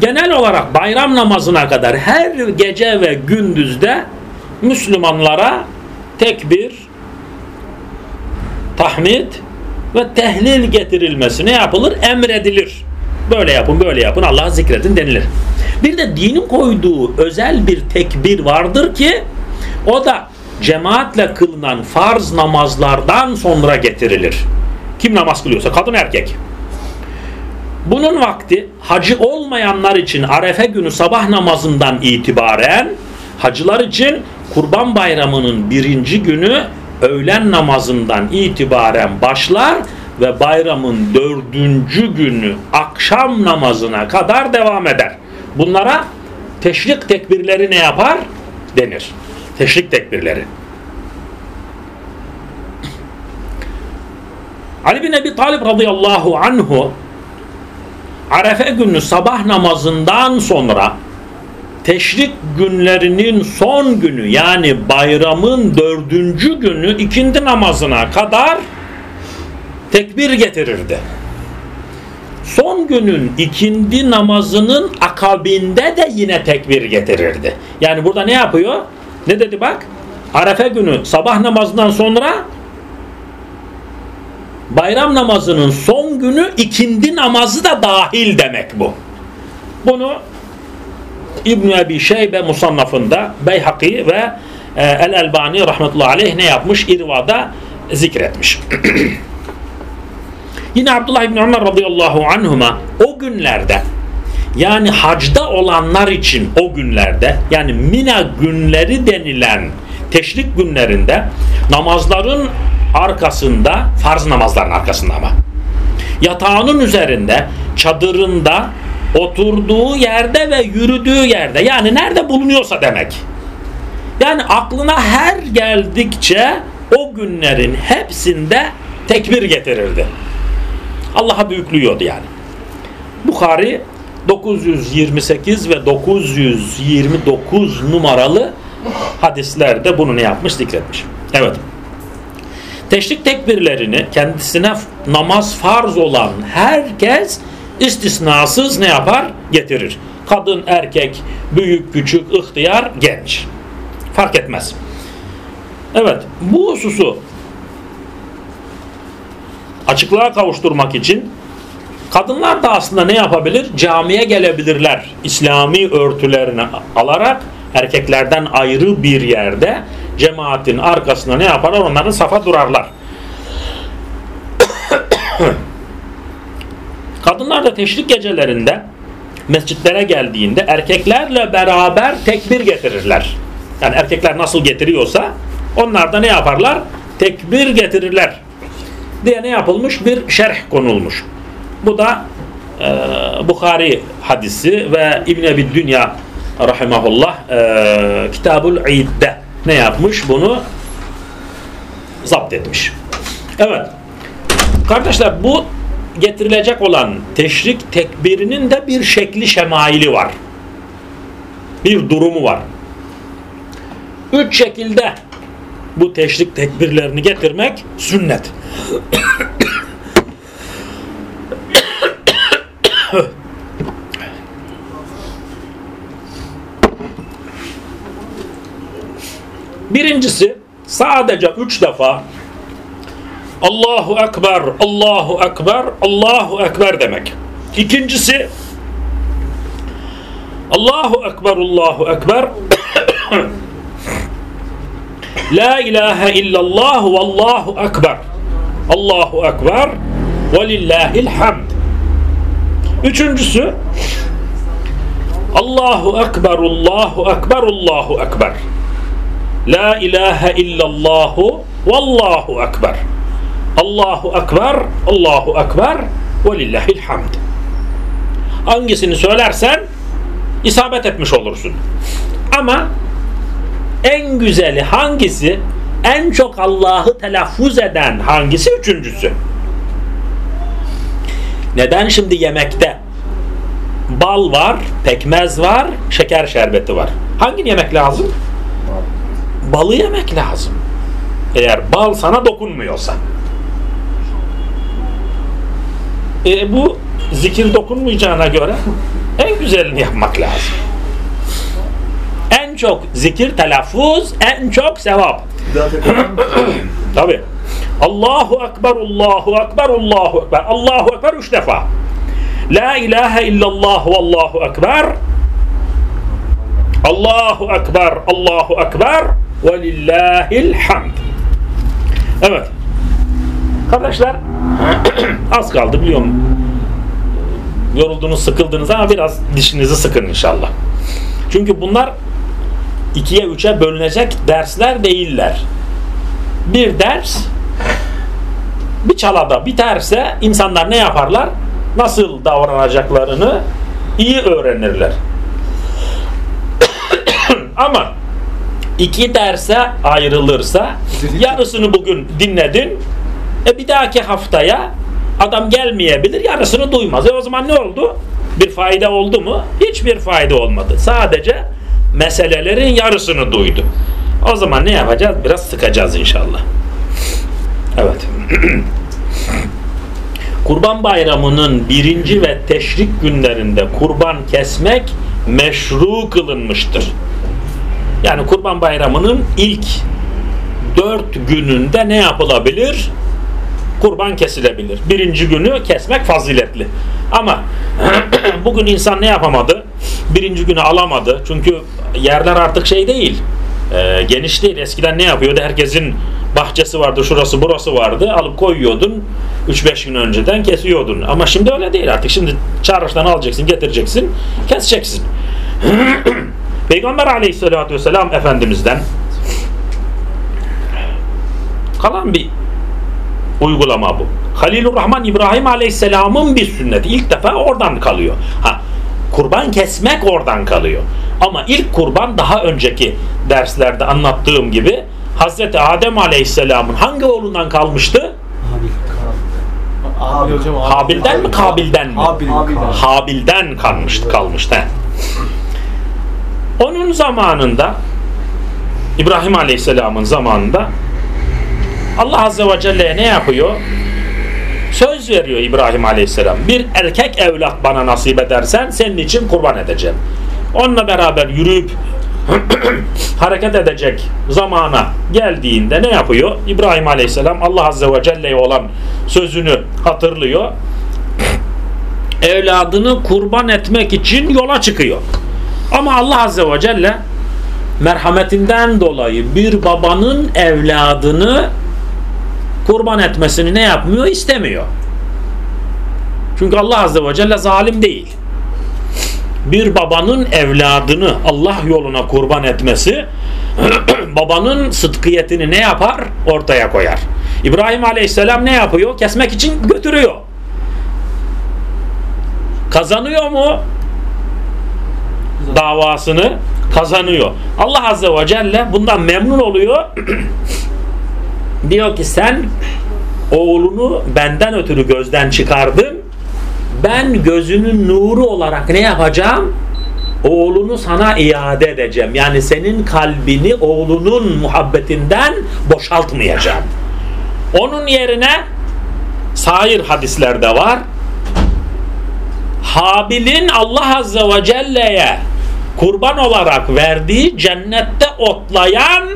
Genel olarak bayram namazına kadar her gece ve gündüzde Müslümanlara tekbir, tahmid ve tehlil getirilmesi ne yapılır? Emredilir. Böyle yapın, böyle yapın, Allah'ı zikredin denilir. Bir de dinin koyduğu özel bir tekbir vardır ki o da cemaatle kılınan farz namazlardan sonra getirilir. Kim namaz kılıyorsa kadın erkek. Bunun vakti hacı olmayanlar için Arefe günü sabah namazından itibaren hacılar için Kurban Bayramı'nın birinci günü öğlen namazından itibaren başlar ve bayramın dördüncü günü akşam namazına kadar devam eder. Bunlara teşrik tekbirleri ne yapar? Denir. Teşrik tekbirleri. Ali bin Ebi Talib radıyallahu anhu Arefe günü sabah namazından sonra teşrik günlerinin son günü yani bayramın dördüncü günü ikindi namazına kadar tekbir getirirdi. Son günün ikindi namazının akabinde de yine tekbir getirirdi. Yani burada ne yapıyor? Ne dedi bak? Arefe günü sabah namazından sonra bayram namazının son günü ikindi namazı da dahil demek bu. Bunu İbn Ebi Şeybe musannafında Beyhaki ve e, El Elbani rahmetullahi aleyh ne yapmış? İrvada zikretmiş. Yine Abdullah İbni Ömer radıyallahu anhuma o günlerde yani hacda olanlar için o günlerde yani Mina günleri denilen teşrik günlerinde namazların arkasında farz namazların arkasında ama yatağının üzerinde çadırında oturduğu yerde ve yürüdüğü yerde. Yani nerede bulunuyorsa demek. Yani aklına her geldikçe o günlerin hepsinde tekbir getirirdi. Allah'a büyüklüyordu yani. Bukhari 928 ve 929 numaralı hadislerde bunu ne yapmış? Zikretmiş. Evet. Teşrik tekbirlerini kendisine namaz farz olan herkes istisnasız ne yapar? Getirir. Kadın, erkek, büyük, küçük, ihtiyar, genç. Fark etmez. Evet, bu hususu açıklığa kavuşturmak için kadınlar da aslında ne yapabilir? Camiye gelebilirler. İslami örtülerini alarak Erkeklerden ayrı bir yerde cemaatin arkasında ne yaparlar? Onların safa durarlar. Kadınlar da teşrik gecelerinde mescitlere geldiğinde erkeklerle beraber tekbir getirirler. Yani erkekler nasıl getiriyorsa onlar da ne yaparlar? Tekbir getirirler. Diye ne yapılmış? Bir şerh konulmuş. Bu da e, Bukhari hadisi ve İbn Ebi Dünya rahimahullah e, Kitabul İd'de ne yapmış? Bunu zapt etmiş. Evet. Kardeşler bu getirilecek olan teşrik tekbirinin de bir şekli şemaili var. Bir durumu var. Üç şekilde bu teşrik tekbirlerini getirmek sünnet. Birincisi sadece üç defa Allahu Ekber, Allahu Ekber, Allahu Ekber demek. İkincisi Allahu Ekber, Allahu Ekber. La ilahe illallah ve Allahu Ekber. Allahu Ekber ve lillahil hamd. Üçüncüsü Allahu Ekber, Allahu Ekber, Allahu Ekber. La ilahe illallahu Vallahu Ekber Allahu Ekber, Allahu Ekber ve lillahil hamd. Hangisini söylersen isabet etmiş olursun. Ama en güzeli hangisi? En çok Allah'ı telaffuz eden hangisi? Üçüncüsü. Neden şimdi yemekte bal var, pekmez var, şeker şerbeti var? Hangini yemek lazım? Balı yemek lazım. Eğer bal sana dokunmuyorsa. E, bu zikir dokunmayacağına göre en güzelini yapmak lazım. En çok zikir telaffuz, en çok sevap. Tabi. Allahu Ekber, Allahu Ekber, Allahu Ekber. Allahu Ekber üç defa. La ilahe illallah ve Allahu Ekber. Allahu Ekber, Allahu Ekber ve lillahil hamd. Evet. Kardeşler az kaldı biliyorum. Yoruldunuz, sıkıldınız ama biraz dişinizi sıkın inşallah. Çünkü bunlar ikiye üçe bölünecek dersler değiller. Bir ders bir çalada biterse insanlar ne yaparlar? Nasıl davranacaklarını iyi öğrenirler. Ama iki derse ayrılırsa yarısını bugün dinledin e bir dahaki haftaya adam gelmeyebilir yarısını duymaz. E o zaman ne oldu? Bir fayda oldu mu? Hiçbir fayda olmadı. Sadece meselelerin yarısını duydu. O zaman ne yapacağız? Biraz sıkacağız inşallah. Evet. Kurban Bayramı'nın birinci ve teşrik günlerinde kurban kesmek meşru kılınmıştır. Yani Kurban Bayramı'nın ilk dört gününde ne yapılabilir? Kurban kesilebilir. Birinci günü kesmek faziletli. Ama bugün insan ne yapamadı? Birinci günü alamadı. Çünkü yerler artık şey değil. E, geniş değil. Eskiden ne yapıyordu? Herkesin bahçesi vardı, şurası burası vardı. Alıp koyuyordun. 3-5 gün önceden kesiyordun. Ama şimdi öyle değil artık. Şimdi çarşıdan alacaksın, getireceksin, keseceksin. Peygamber aleyhissalatü vesselam Efendimiz'den kalan bir uygulama bu. Halilur Rahman İbrahim Aleyhisselam'ın bir sünneti. İlk defa oradan kalıyor. Ha, kurban kesmek oradan kalıyor. Ama ilk kurban daha önceki derslerde anlattığım gibi Hazreti Adem Aleyhisselam'ın hangi oğlundan kalmıştı? Abi hocam abi. Habil'den mi Kabil'den mi? Habil. Habil'den kalmıştı. kalmıştı. he. Onun zamanında İbrahim Aleyhisselam'ın zamanında Allah Azze ve Celle ne yapıyor? Söz veriyor İbrahim Aleyhisselam. Bir erkek evlat bana nasip edersen senin için kurban edeceğim. Onunla beraber yürüyüp hareket edecek zamana geldiğinde ne yapıyor? İbrahim Aleyhisselam Allah Azze ve Celle'ye olan sözünü hatırlıyor. Evladını kurban etmek için yola çıkıyor. Ama Allah Azze ve Celle merhametinden dolayı bir babanın evladını kurban etmesini ne yapmıyor? istemiyor. Çünkü Allah Azze ve Celle zalim değil. Bir babanın evladını Allah yoluna kurban etmesi babanın sıdkiyetini ne yapar? Ortaya koyar. İbrahim Aleyhisselam ne yapıyor? Kesmek için götürüyor. Kazanıyor mu? Davasını kazanıyor. Allah Azze ve Celle bundan memnun oluyor. Diyor ki sen oğlunu benden ötürü gözden çıkardın. Ben gözünün nuru olarak ne yapacağım? Oğlunu sana iade edeceğim. Yani senin kalbini oğlunun muhabbetinden boşaltmayacağım. Onun yerine sair hadislerde var. Habil'in Allah Azze ve Celle'ye kurban olarak verdiği cennette otlayan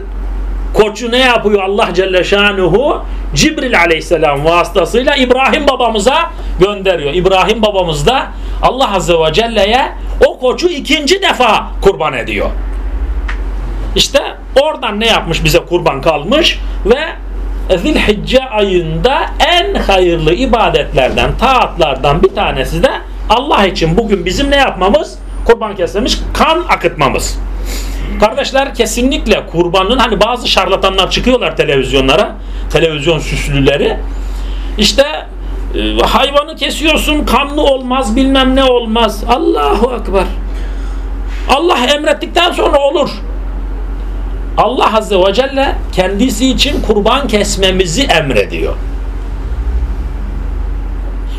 koçu ne yapıyor Allah Celle Şanuhu? Cibril Aleyhisselam vasıtasıyla İbrahim babamıza gönderiyor. İbrahim babamız da Allah Azze ve Celle'ye o koçu ikinci defa kurban ediyor. İşte oradan ne yapmış bize kurban kalmış ve Zilhicce ayında en hayırlı ibadetlerden, taatlardan bir tanesi de Allah için bugün bizim ne yapmamız? Kurban kesmemiz, kan akıtmamız. Kardeşler kesinlikle kurbanın hani bazı şarlatanlar çıkıyorlar televizyonlara, televizyon süslüleri. İşte e, hayvanı kesiyorsun kanlı olmaz bilmem ne olmaz. Allahu Ekber. Allah emrettikten sonra olur. Allah Azze ve Celle kendisi için kurban kesmemizi emrediyor.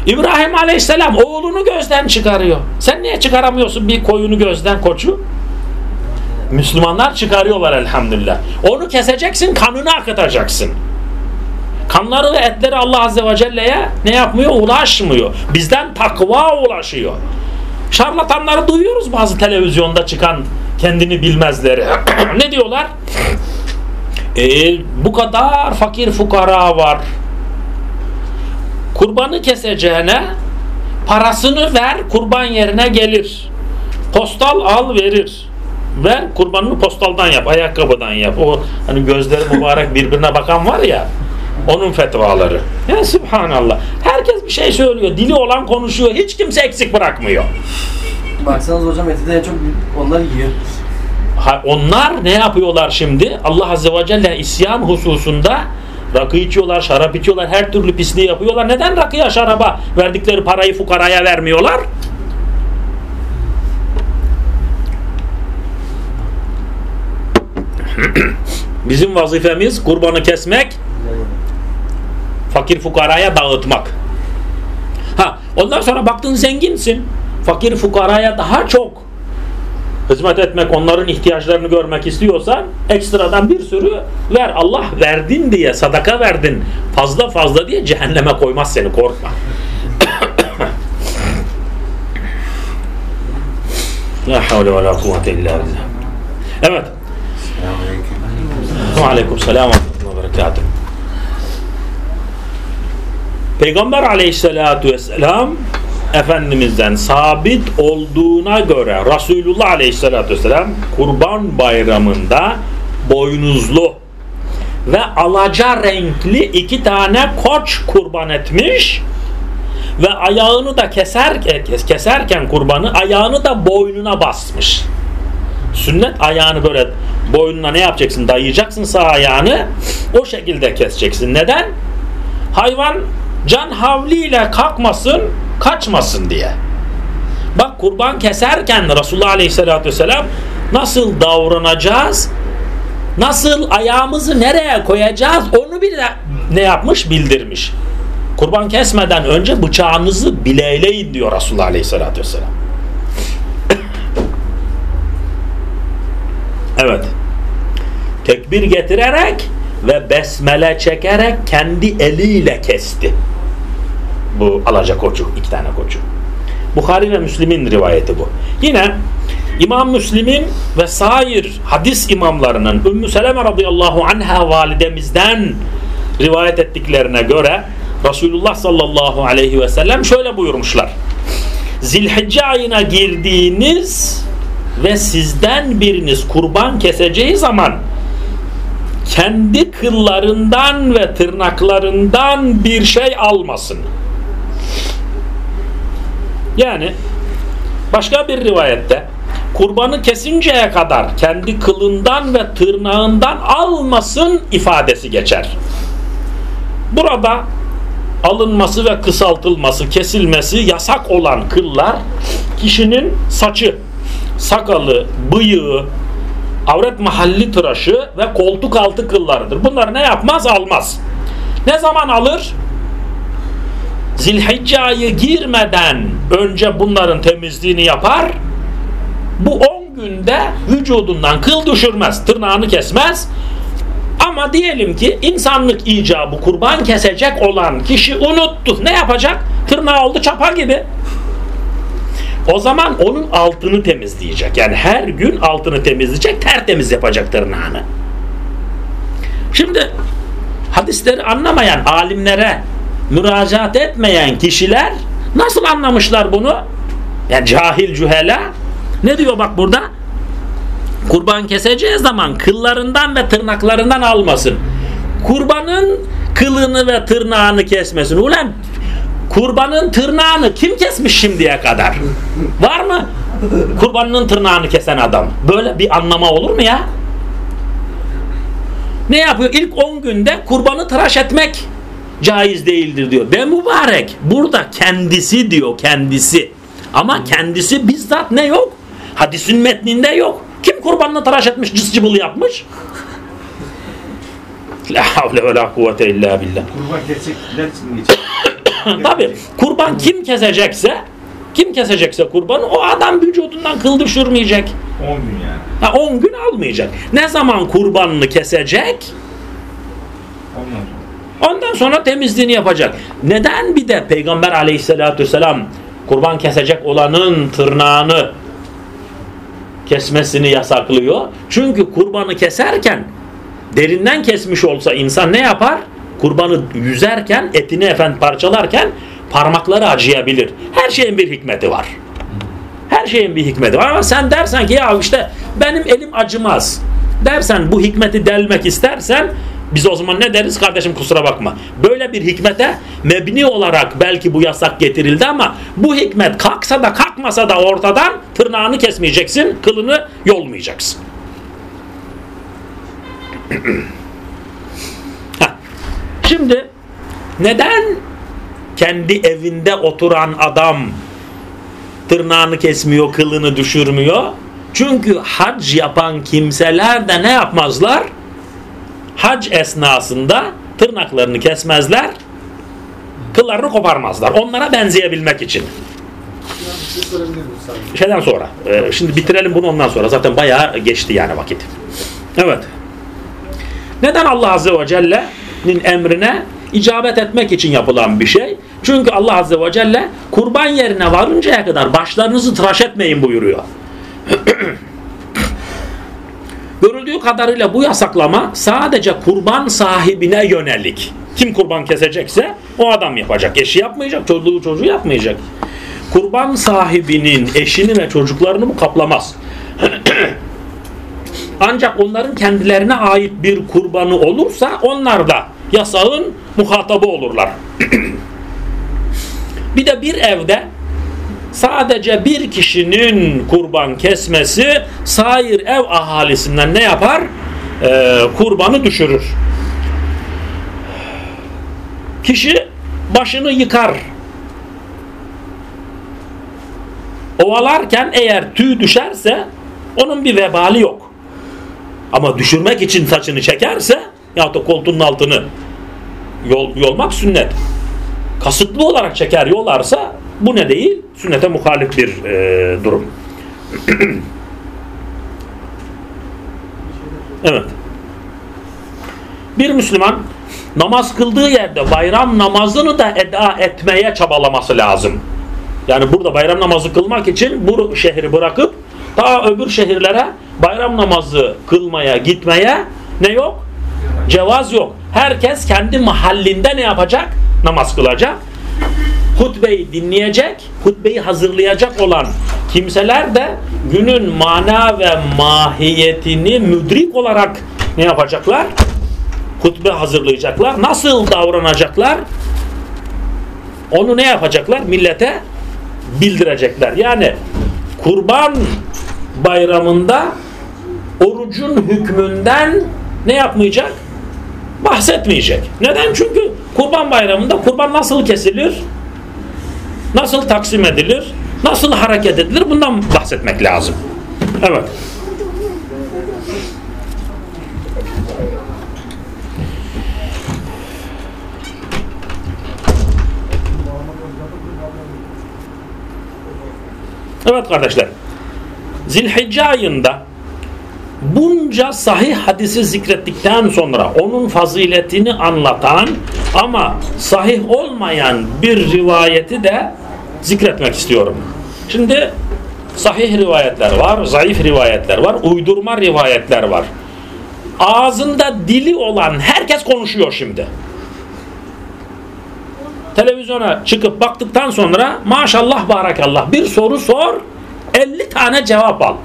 İbrahim Aleyhisselam oğlunu gözden çıkarıyor. Sen niye çıkaramıyorsun bir koyunu gözden koçu? Müslümanlar çıkarıyorlar elhamdülillah. Onu keseceksin, kanını akıtacaksın. Kanları ve etleri Allah Azze ve Celle'ye ne yapmıyor? Ulaşmıyor. Bizden takva ulaşıyor. Şarlatanları duyuyoruz bazı televizyonda çıkan kendini bilmezleri. ne diyorlar? E, bu kadar fakir fukara var. Kurbanı keseceğine parasını ver kurban yerine gelir. Postal al verir. Ver kurbanını postaldan yap, ayakkabıdan yap. O hani gözleri mübarek birbirine bakan var ya onun fetvaları. Ya subhanallah. Herkes bir şey söylüyor. Dili olan konuşuyor. Hiç kimse eksik bırakmıyor. Baksanız hocam eti en çok onlar yiyor. Ha, onlar ne yapıyorlar şimdi? Allah Azze ve Celle isyan hususunda rakı içiyorlar, şarap içiyorlar, her türlü pisliği yapıyorlar. Neden rakıya, şaraba verdikleri parayı fukaraya vermiyorlar? Bizim vazifemiz kurbanı kesmek, fakir fukaraya dağıtmak. Ha, ondan sonra baktın zenginsin. Fakir fukaraya daha çok hizmet etmek, onların ihtiyaçlarını görmek istiyorsan ekstradan bir sürü ver. Allah verdin diye, sadaka verdin fazla fazla diye cehenneme koymaz seni korkma. La havle ve la kuvvete illa. Evet. Aleyküm selam ve berekatuhu. Peygamber aleyhissalatu vesselam Efendimiz'den sabit olduğuna göre Resulullah aleyhissalatü vesselam kurban bayramında boynuzlu ve alaca renkli iki tane koç kurban etmiş ve ayağını da keser, keserken kurbanı ayağını da boynuna basmış. Sünnet ayağını böyle boynuna ne yapacaksın? Dayayacaksın sağ ayağını o şekilde keseceksin. Neden? Hayvan can havliyle kalkmasın kaçmasın diye. Bak kurban keserken Resulullah Aleyhisselatü Vesselam nasıl davranacağız? Nasıl ayağımızı nereye koyacağız? Onu bir de ne yapmış? Bildirmiş. Kurban kesmeden önce bıçağınızı bileyleyin diyor Resulullah Aleyhisselatü Vesselam. evet. Tekbir getirerek ve besmele çekerek kendi eliyle kesti bu alaca koçu, iki tane koçu. Bukhari ve Müslim'in rivayeti bu. Yine İmam Müslim'in ve sair hadis imamlarının Ümmü Seleme radıyallahu anha validemizden rivayet ettiklerine göre Resulullah sallallahu aleyhi ve sellem şöyle buyurmuşlar. Zilhicce ayına girdiğiniz ve sizden biriniz kurban keseceği zaman kendi kıllarından ve tırnaklarından bir şey almasın. Yani başka bir rivayette kurbanı kesinceye kadar kendi kılından ve tırnağından almasın ifadesi geçer. Burada alınması ve kısaltılması, kesilmesi yasak olan kıllar kişinin saçı, sakalı, bıyığı, avret mahalli tıraşı ve koltuk altı kıllarıdır. Bunları ne yapmaz? Almaz. Ne zaman alır? Zilhicce girmeden önce bunların temizliğini yapar. Bu 10 günde vücudundan kıl düşürmez, tırnağını kesmez. Ama diyelim ki insanlık icabı kurban kesecek olan kişi unuttu. Ne yapacak? Tırnağı oldu çapa gibi. O zaman onun altını temizleyecek. Yani her gün altını temizleyecek, tertemiz yapacak tırnağını. Şimdi hadisleri anlamayan alimlere müracaat etmeyen kişiler nasıl anlamışlar bunu? Yani cahil cühela ne diyor bak burada? Kurban keseceği zaman kıllarından ve tırnaklarından almasın. Kurbanın kılını ve tırnağını kesmesin. Ulan kurbanın tırnağını kim kesmiş şimdiye kadar? Var mı? Kurbanın tırnağını kesen adam. Böyle bir anlama olur mu ya? Ne yapıyor? İlk 10 günde kurbanı tıraş etmek caiz değildir diyor. Ben mübarek. Burada kendisi diyor kendisi. Ama kendisi bizzat ne yok? Hadisin metninde yok. Kim kurbanını tıraş etmiş, cıscıbıl yapmış? La havle ve la kuvvete illa billah. Kurban geçer. Tabi kurban kim kesecekse kim kesecekse kurbanı o adam vücudundan kıl düşürmeyecek. 10 gün yani. Ha 10 gün almayacak. Ne zaman kurbanını kesecek? Ondan sonra. Ondan sonra temizliğini yapacak. Neden bir de Peygamber aleyhissalatü vesselam kurban kesecek olanın tırnağını kesmesini yasaklıyor? Çünkü kurbanı keserken derinden kesmiş olsa insan ne yapar? Kurbanı yüzerken, etini efendim parçalarken parmakları acıyabilir. Her şeyin bir hikmeti var. Her şeyin bir hikmeti var ama sen dersen ki ya işte benim elim acımaz dersen bu hikmeti delmek istersen biz o zaman ne deriz kardeşim kusura bakma. Böyle bir hikmete mebni olarak belki bu yasak getirildi ama bu hikmet kalksa da kalkmasa da ortadan tırnağını kesmeyeceksin, kılını yolmayacaksın. Şimdi neden kendi evinde oturan adam tırnağını kesmiyor, kılını düşürmüyor? Çünkü hac yapan kimseler de ne yapmazlar? Hac esnasında tırnaklarını kesmezler, kıllarını koparmazlar. Onlara benzeyebilmek için. Şey? Şeyden sonra. e, şimdi bitirelim bunu ondan sonra. Zaten bayağı geçti yani vakit. Evet. Neden Allah Azze ve Celle'nin emrine icabet etmek için yapılan bir şey? Çünkü Allah Azze ve Celle kurban yerine varıncaya kadar başlarınızı tıraş etmeyin buyuruyor. Görüldüğü kadarıyla bu yasaklama sadece kurban sahibine yönelik. Kim kurban kesecekse o adam yapacak. Eşi yapmayacak, çocuğu çocuğu yapmayacak. Kurban sahibinin eşini ve çocuklarını bu kaplamaz. Ancak onların kendilerine ait bir kurbanı olursa onlar da yasağın muhatabı olurlar. bir de bir evde sadece bir kişinin kurban kesmesi sair ev ahalisinden ne yapar? Ee, kurbanı düşürür. Kişi başını yıkar. Ovalarken eğer tüy düşerse onun bir vebali yok. Ama düşürmek için saçını çekerse ya da koltuğun altını yol, yolmak sünnet. Kasıtlı olarak çeker yolarsa bu ne değil? Sünnete muhalif bir e, durum. evet. Bir Müslüman namaz kıldığı yerde bayram namazını da eda etmeye çabalaması lazım. Yani burada bayram namazı kılmak için bu şehri bırakıp ta öbür şehirlere bayram namazı kılmaya gitmeye ne yok? Cevaz yok. Herkes kendi mahallinde ne yapacak? Namaz kılacak. hutbeyi dinleyecek, hutbeyi hazırlayacak olan kimseler de günün mana ve mahiyetini müdrik olarak ne yapacaklar? Hutbe hazırlayacaklar. Nasıl davranacaklar? Onu ne yapacaklar? Millete bildirecekler. Yani kurban bayramında orucun hükmünden ne yapmayacak? Bahsetmeyecek. Neden? Çünkü kurban bayramında kurban nasıl kesilir? Nasıl taksim edilir? Nasıl hareket edilir? Bundan bahsetmek lazım. Evet. Evet kardeşler. Zilhicce ayında bunca sahih hadisi zikrettikten sonra onun faziletini anlatan ama sahih olmayan bir rivayeti de zikretmek istiyorum. Şimdi sahih rivayetler var, zayıf rivayetler var, uydurma rivayetler var. Ağzında dili olan herkes konuşuyor şimdi. Televizyona çıkıp baktıktan sonra maşallah barakallah bir soru sor 50 tane cevap al.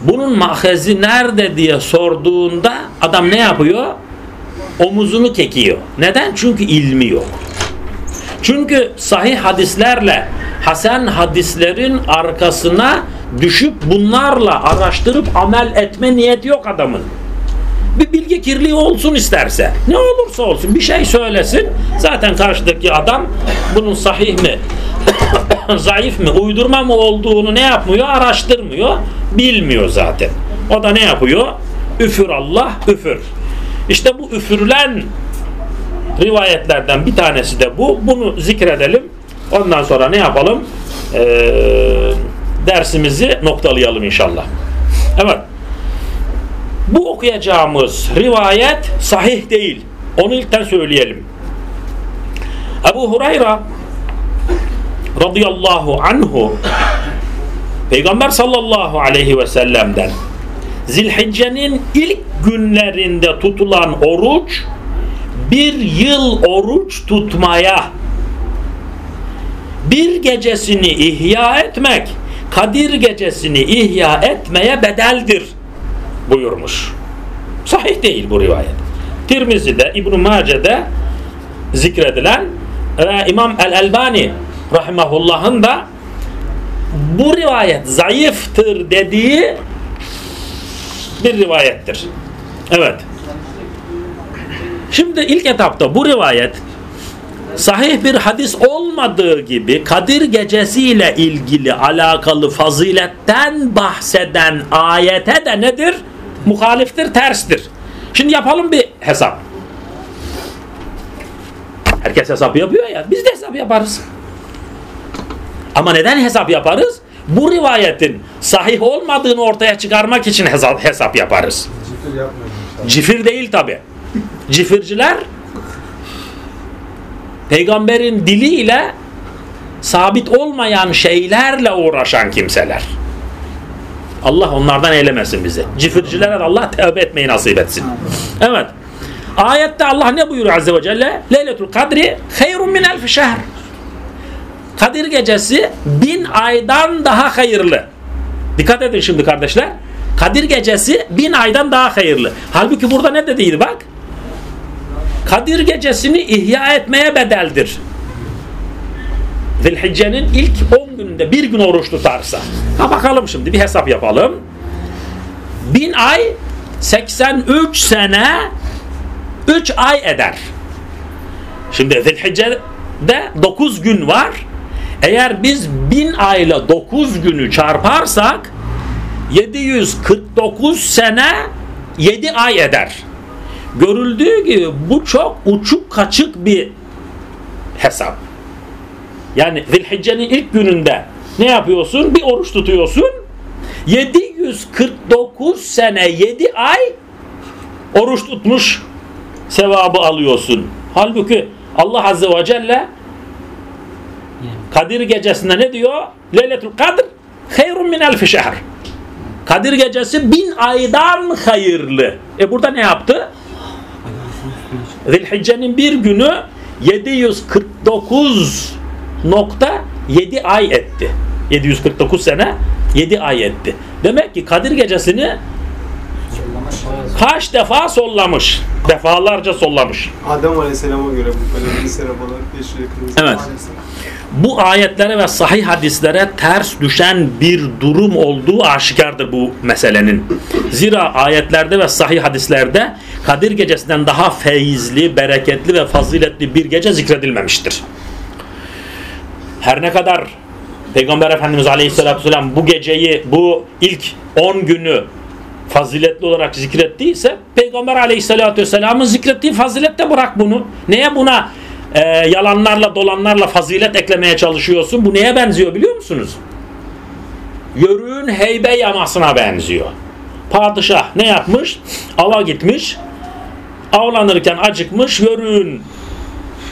Bunun mahezi nerede diye sorduğunda adam ne yapıyor? Omuzunu kekiyor. Neden? Çünkü ilmi yok. Çünkü sahih hadislerle hasen hadislerin arkasına düşüp bunlarla araştırıp amel etme niyeti yok adamın. Bir bilgi kirliliği olsun isterse. Ne olursa olsun bir şey söylesin. Zaten karşıdaki adam bunun sahih mi, zayıf mı, uydurma mı olduğunu ne yapmıyor? Araştırmıyor. Bilmiyor zaten. O da ne yapıyor? Üfür Allah, üfür. İşte bu üfürülen rivayetlerden bir tanesi de bu. Bunu zikredelim. Ondan sonra ne yapalım? Ee, dersimizi noktalayalım inşallah. Evet. Bu okuyacağımız rivayet sahih değil. Onu ilkten söyleyelim. Ebu Hurayra radıyallahu anhu Peygamber sallallahu aleyhi ve sellem'den Zilhicce'nin ilk günlerinde tutulan oruç bir yıl oruç tutmaya bir gecesini ihya etmek Kadir gecesini ihya etmeye bedeldir buyurmuş. Sahih değil bu rivayet. Tirmizi'de, İbn-i Mace'de zikredilen ve İmam El-Elbani rahimahullah'ın da bu rivayet zayıftır dediği bir rivayettir. Evet. Şimdi ilk etapta bu rivayet sahih bir hadis olmadığı gibi Kadir Gecesi ile ilgili alakalı faziletten bahseden ayete de nedir? Muhaliftir, terstir. Şimdi yapalım bir hesap. Herkes hesap yapıyor ya. Biz de hesap yaparız. Ama neden hesap yaparız? Bu rivayetin sahih olmadığını ortaya çıkarmak için hesap, hesap yaparız. İnşallah. Cifir değil tabi. Cifirciler peygamberin diliyle sabit olmayan şeylerle uğraşan kimseler. Allah onlardan eylemesin bizi. Cifircilere de Allah tevbe etmeyi nasip etsin. Evet. Ayette Allah ne buyuruyor Azze ve Celle? Leyletul kadri hayrun min elfi şehr. Kadir gecesi bin aydan daha hayırlı. Dikkat edin şimdi kardeşler. Kadir gecesi bin aydan daha hayırlı. Halbuki burada ne dediydi bak? Kadir gecesini ihya etmeye bedeldir. Zilhicce'nin ilk 10 gününde bir gün oruç tutarsa. Ha bakalım şimdi bir hesap yapalım. Bin ay 83 sene 3 ay eder. Şimdi Zilhicce'de 9 gün var. Eğer biz bin ayla 9 günü çarparsak 749 sene 7 ay eder. Görüldüğü gibi bu çok uçuk kaçık bir hesap. Yani Zilhicce'nin ilk gününde ne yapıyorsun? Bir oruç tutuyorsun. 749 sene 7 ay oruç tutmuş sevabı alıyorsun. Halbuki Allah Azze ve Celle Kadir gecesinde ne diyor? Leyletul Kadr hayrun min elfi şehr. Kadir gecesi bin aydan hayırlı. E burada ne yaptı? Zilhicce'nin bir günü 749 7 ay etti. 749 sene 7 ay etti. Demek ki Kadir gecesini kaç defa sollamış? Defalarca sollamış. Adem Aleyhisselam'a göre bu böyle bir sene bana teşvik Evet. Bu ayetlere ve sahih hadislere ters düşen bir durum olduğu aşikardır bu meselenin. Zira ayetlerde ve sahih hadislerde Kadir gecesinden daha feyizli, bereketli ve faziletli bir gece zikredilmemiştir. Her ne kadar Peygamber Efendimiz Aleyhisselatü Vesselam bu geceyi, bu ilk 10 günü faziletli olarak zikrettiyse Peygamber Aleyhisselatü Vesselam'ın zikrettiği fazilette bırak bunu. Neye buna e, yalanlarla dolanlarla fazilet eklemeye çalışıyorsun? Bu neye benziyor biliyor musunuz? Yörüğün heybe yamasına benziyor. Padişah ne yapmış? Ava gitmiş. Avlanırken acıkmış. Yörüğün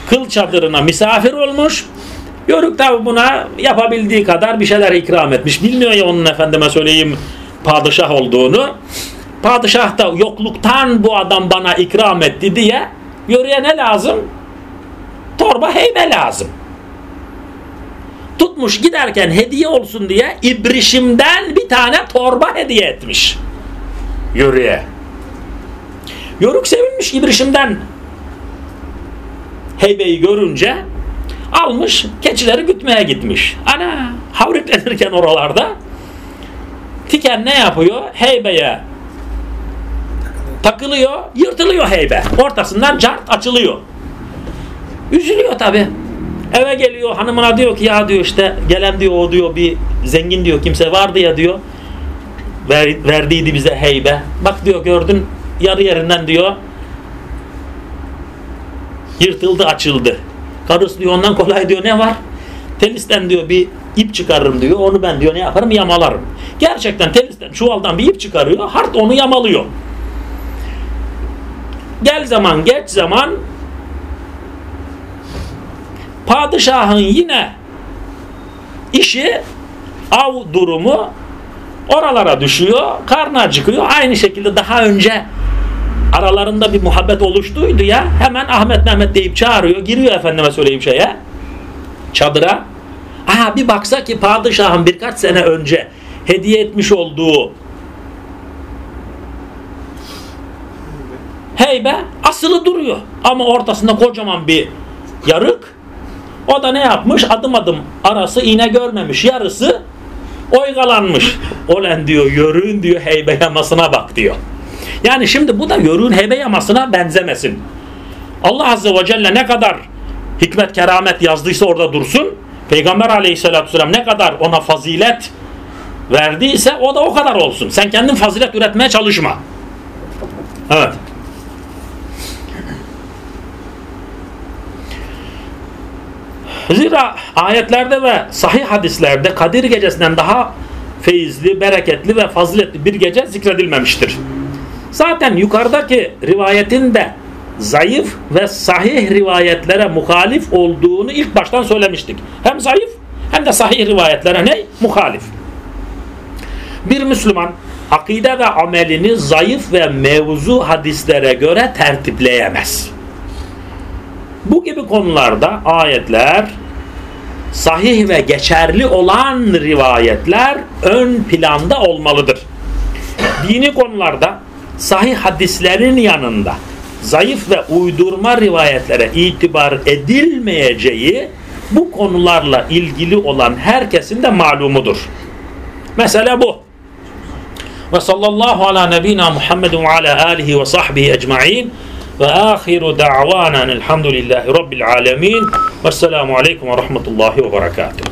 kıl çadırına misafir olmuş. Yörük tabi buna yapabildiği kadar bir şeyler ikram etmiş. Bilmiyor ya onun efendime söyleyeyim padişah olduğunu. Padişah da yokluktan bu adam bana ikram etti diye yörüye ne lazım? Torba heybe lazım. Tutmuş giderken hediye olsun diye ibrişimden bir tane torba hediye etmiş. Yörüye. Yörük sevinmiş ibrişimden heybeyi görünce almış keçileri gütmeye gitmiş. Ana havriklenirken oralarda tiken ne yapıyor? Heybeye takılıyor, yırtılıyor heybe. Ortasından cart açılıyor. Üzülüyor tabi. Eve geliyor hanımına diyor ki ya diyor işte gelen diyor o diyor bir zengin diyor kimse vardı ya diyor. Ver, verdiydi bize heybe. Bak diyor gördün yarı yerinden diyor yırtıldı açıldı. Karısı diyor ondan kolay diyor ne var? Telisten diyor bir ip çıkarırım diyor. Onu ben diyor ne yaparım yamalarım. Gerçekten telisten çuvaldan bir ip çıkarıyor. Hart onu yamalıyor. Gel zaman geç zaman padişahın yine işi av durumu oralara düşüyor. Karnı acıkıyor. Aynı şekilde daha önce aralarında bir muhabbet oluştuydu ya hemen Ahmet Mehmet deyip çağırıyor. Giriyor efendime söyleyeyim şeye çadıra. Aha bir baksa ki padişahın birkaç sene önce hediye etmiş olduğu heybe asılı duruyor. Ama ortasında kocaman bir yarık. O da ne yapmış? Adım adım arası iğne görmemiş. Yarısı oygalanmış. Olen diyor yörüğün diyor heybe yamasına bak diyor. Yani şimdi bu da yörüğün heybe yamasına benzemesin. Allah Azze ve Celle ne kadar hikmet keramet yazdıysa orada dursun. Peygamber aleyhissalatü vesselam ne kadar ona fazilet verdiyse o da o kadar olsun. Sen kendin fazilet üretmeye çalışma. Evet. Zira ayetlerde ve sahih hadislerde Kadir gecesinden daha feyizli, bereketli ve faziletli bir gece zikredilmemiştir. Zaten yukarıdaki rivayetin de zayıf ve sahih rivayetlere muhalif olduğunu ilk baştan söylemiştik. Hem zayıf hem de sahih rivayetlere ne? Muhalif. Bir Müslüman akide ve amelini zayıf ve mevzu hadislere göre tertipleyemez. Bu gibi konularda ayetler sahih ve geçerli olan rivayetler ön planda olmalıdır. Dini konularda sahih hadislerin yanında zayıf ve uydurma rivayetlere itibar edilmeyeceği bu konularla ilgili olan herkesin de malumudur. Mesela bu. Ve sallallahu ala nebina Muhammedun ve ala alihi ve sahbihi ecma'in ve ahiru da'vanan elhamdülillahi rabbil alemin ve selamu aleyküm ve rahmetullahi ve berekatuhu.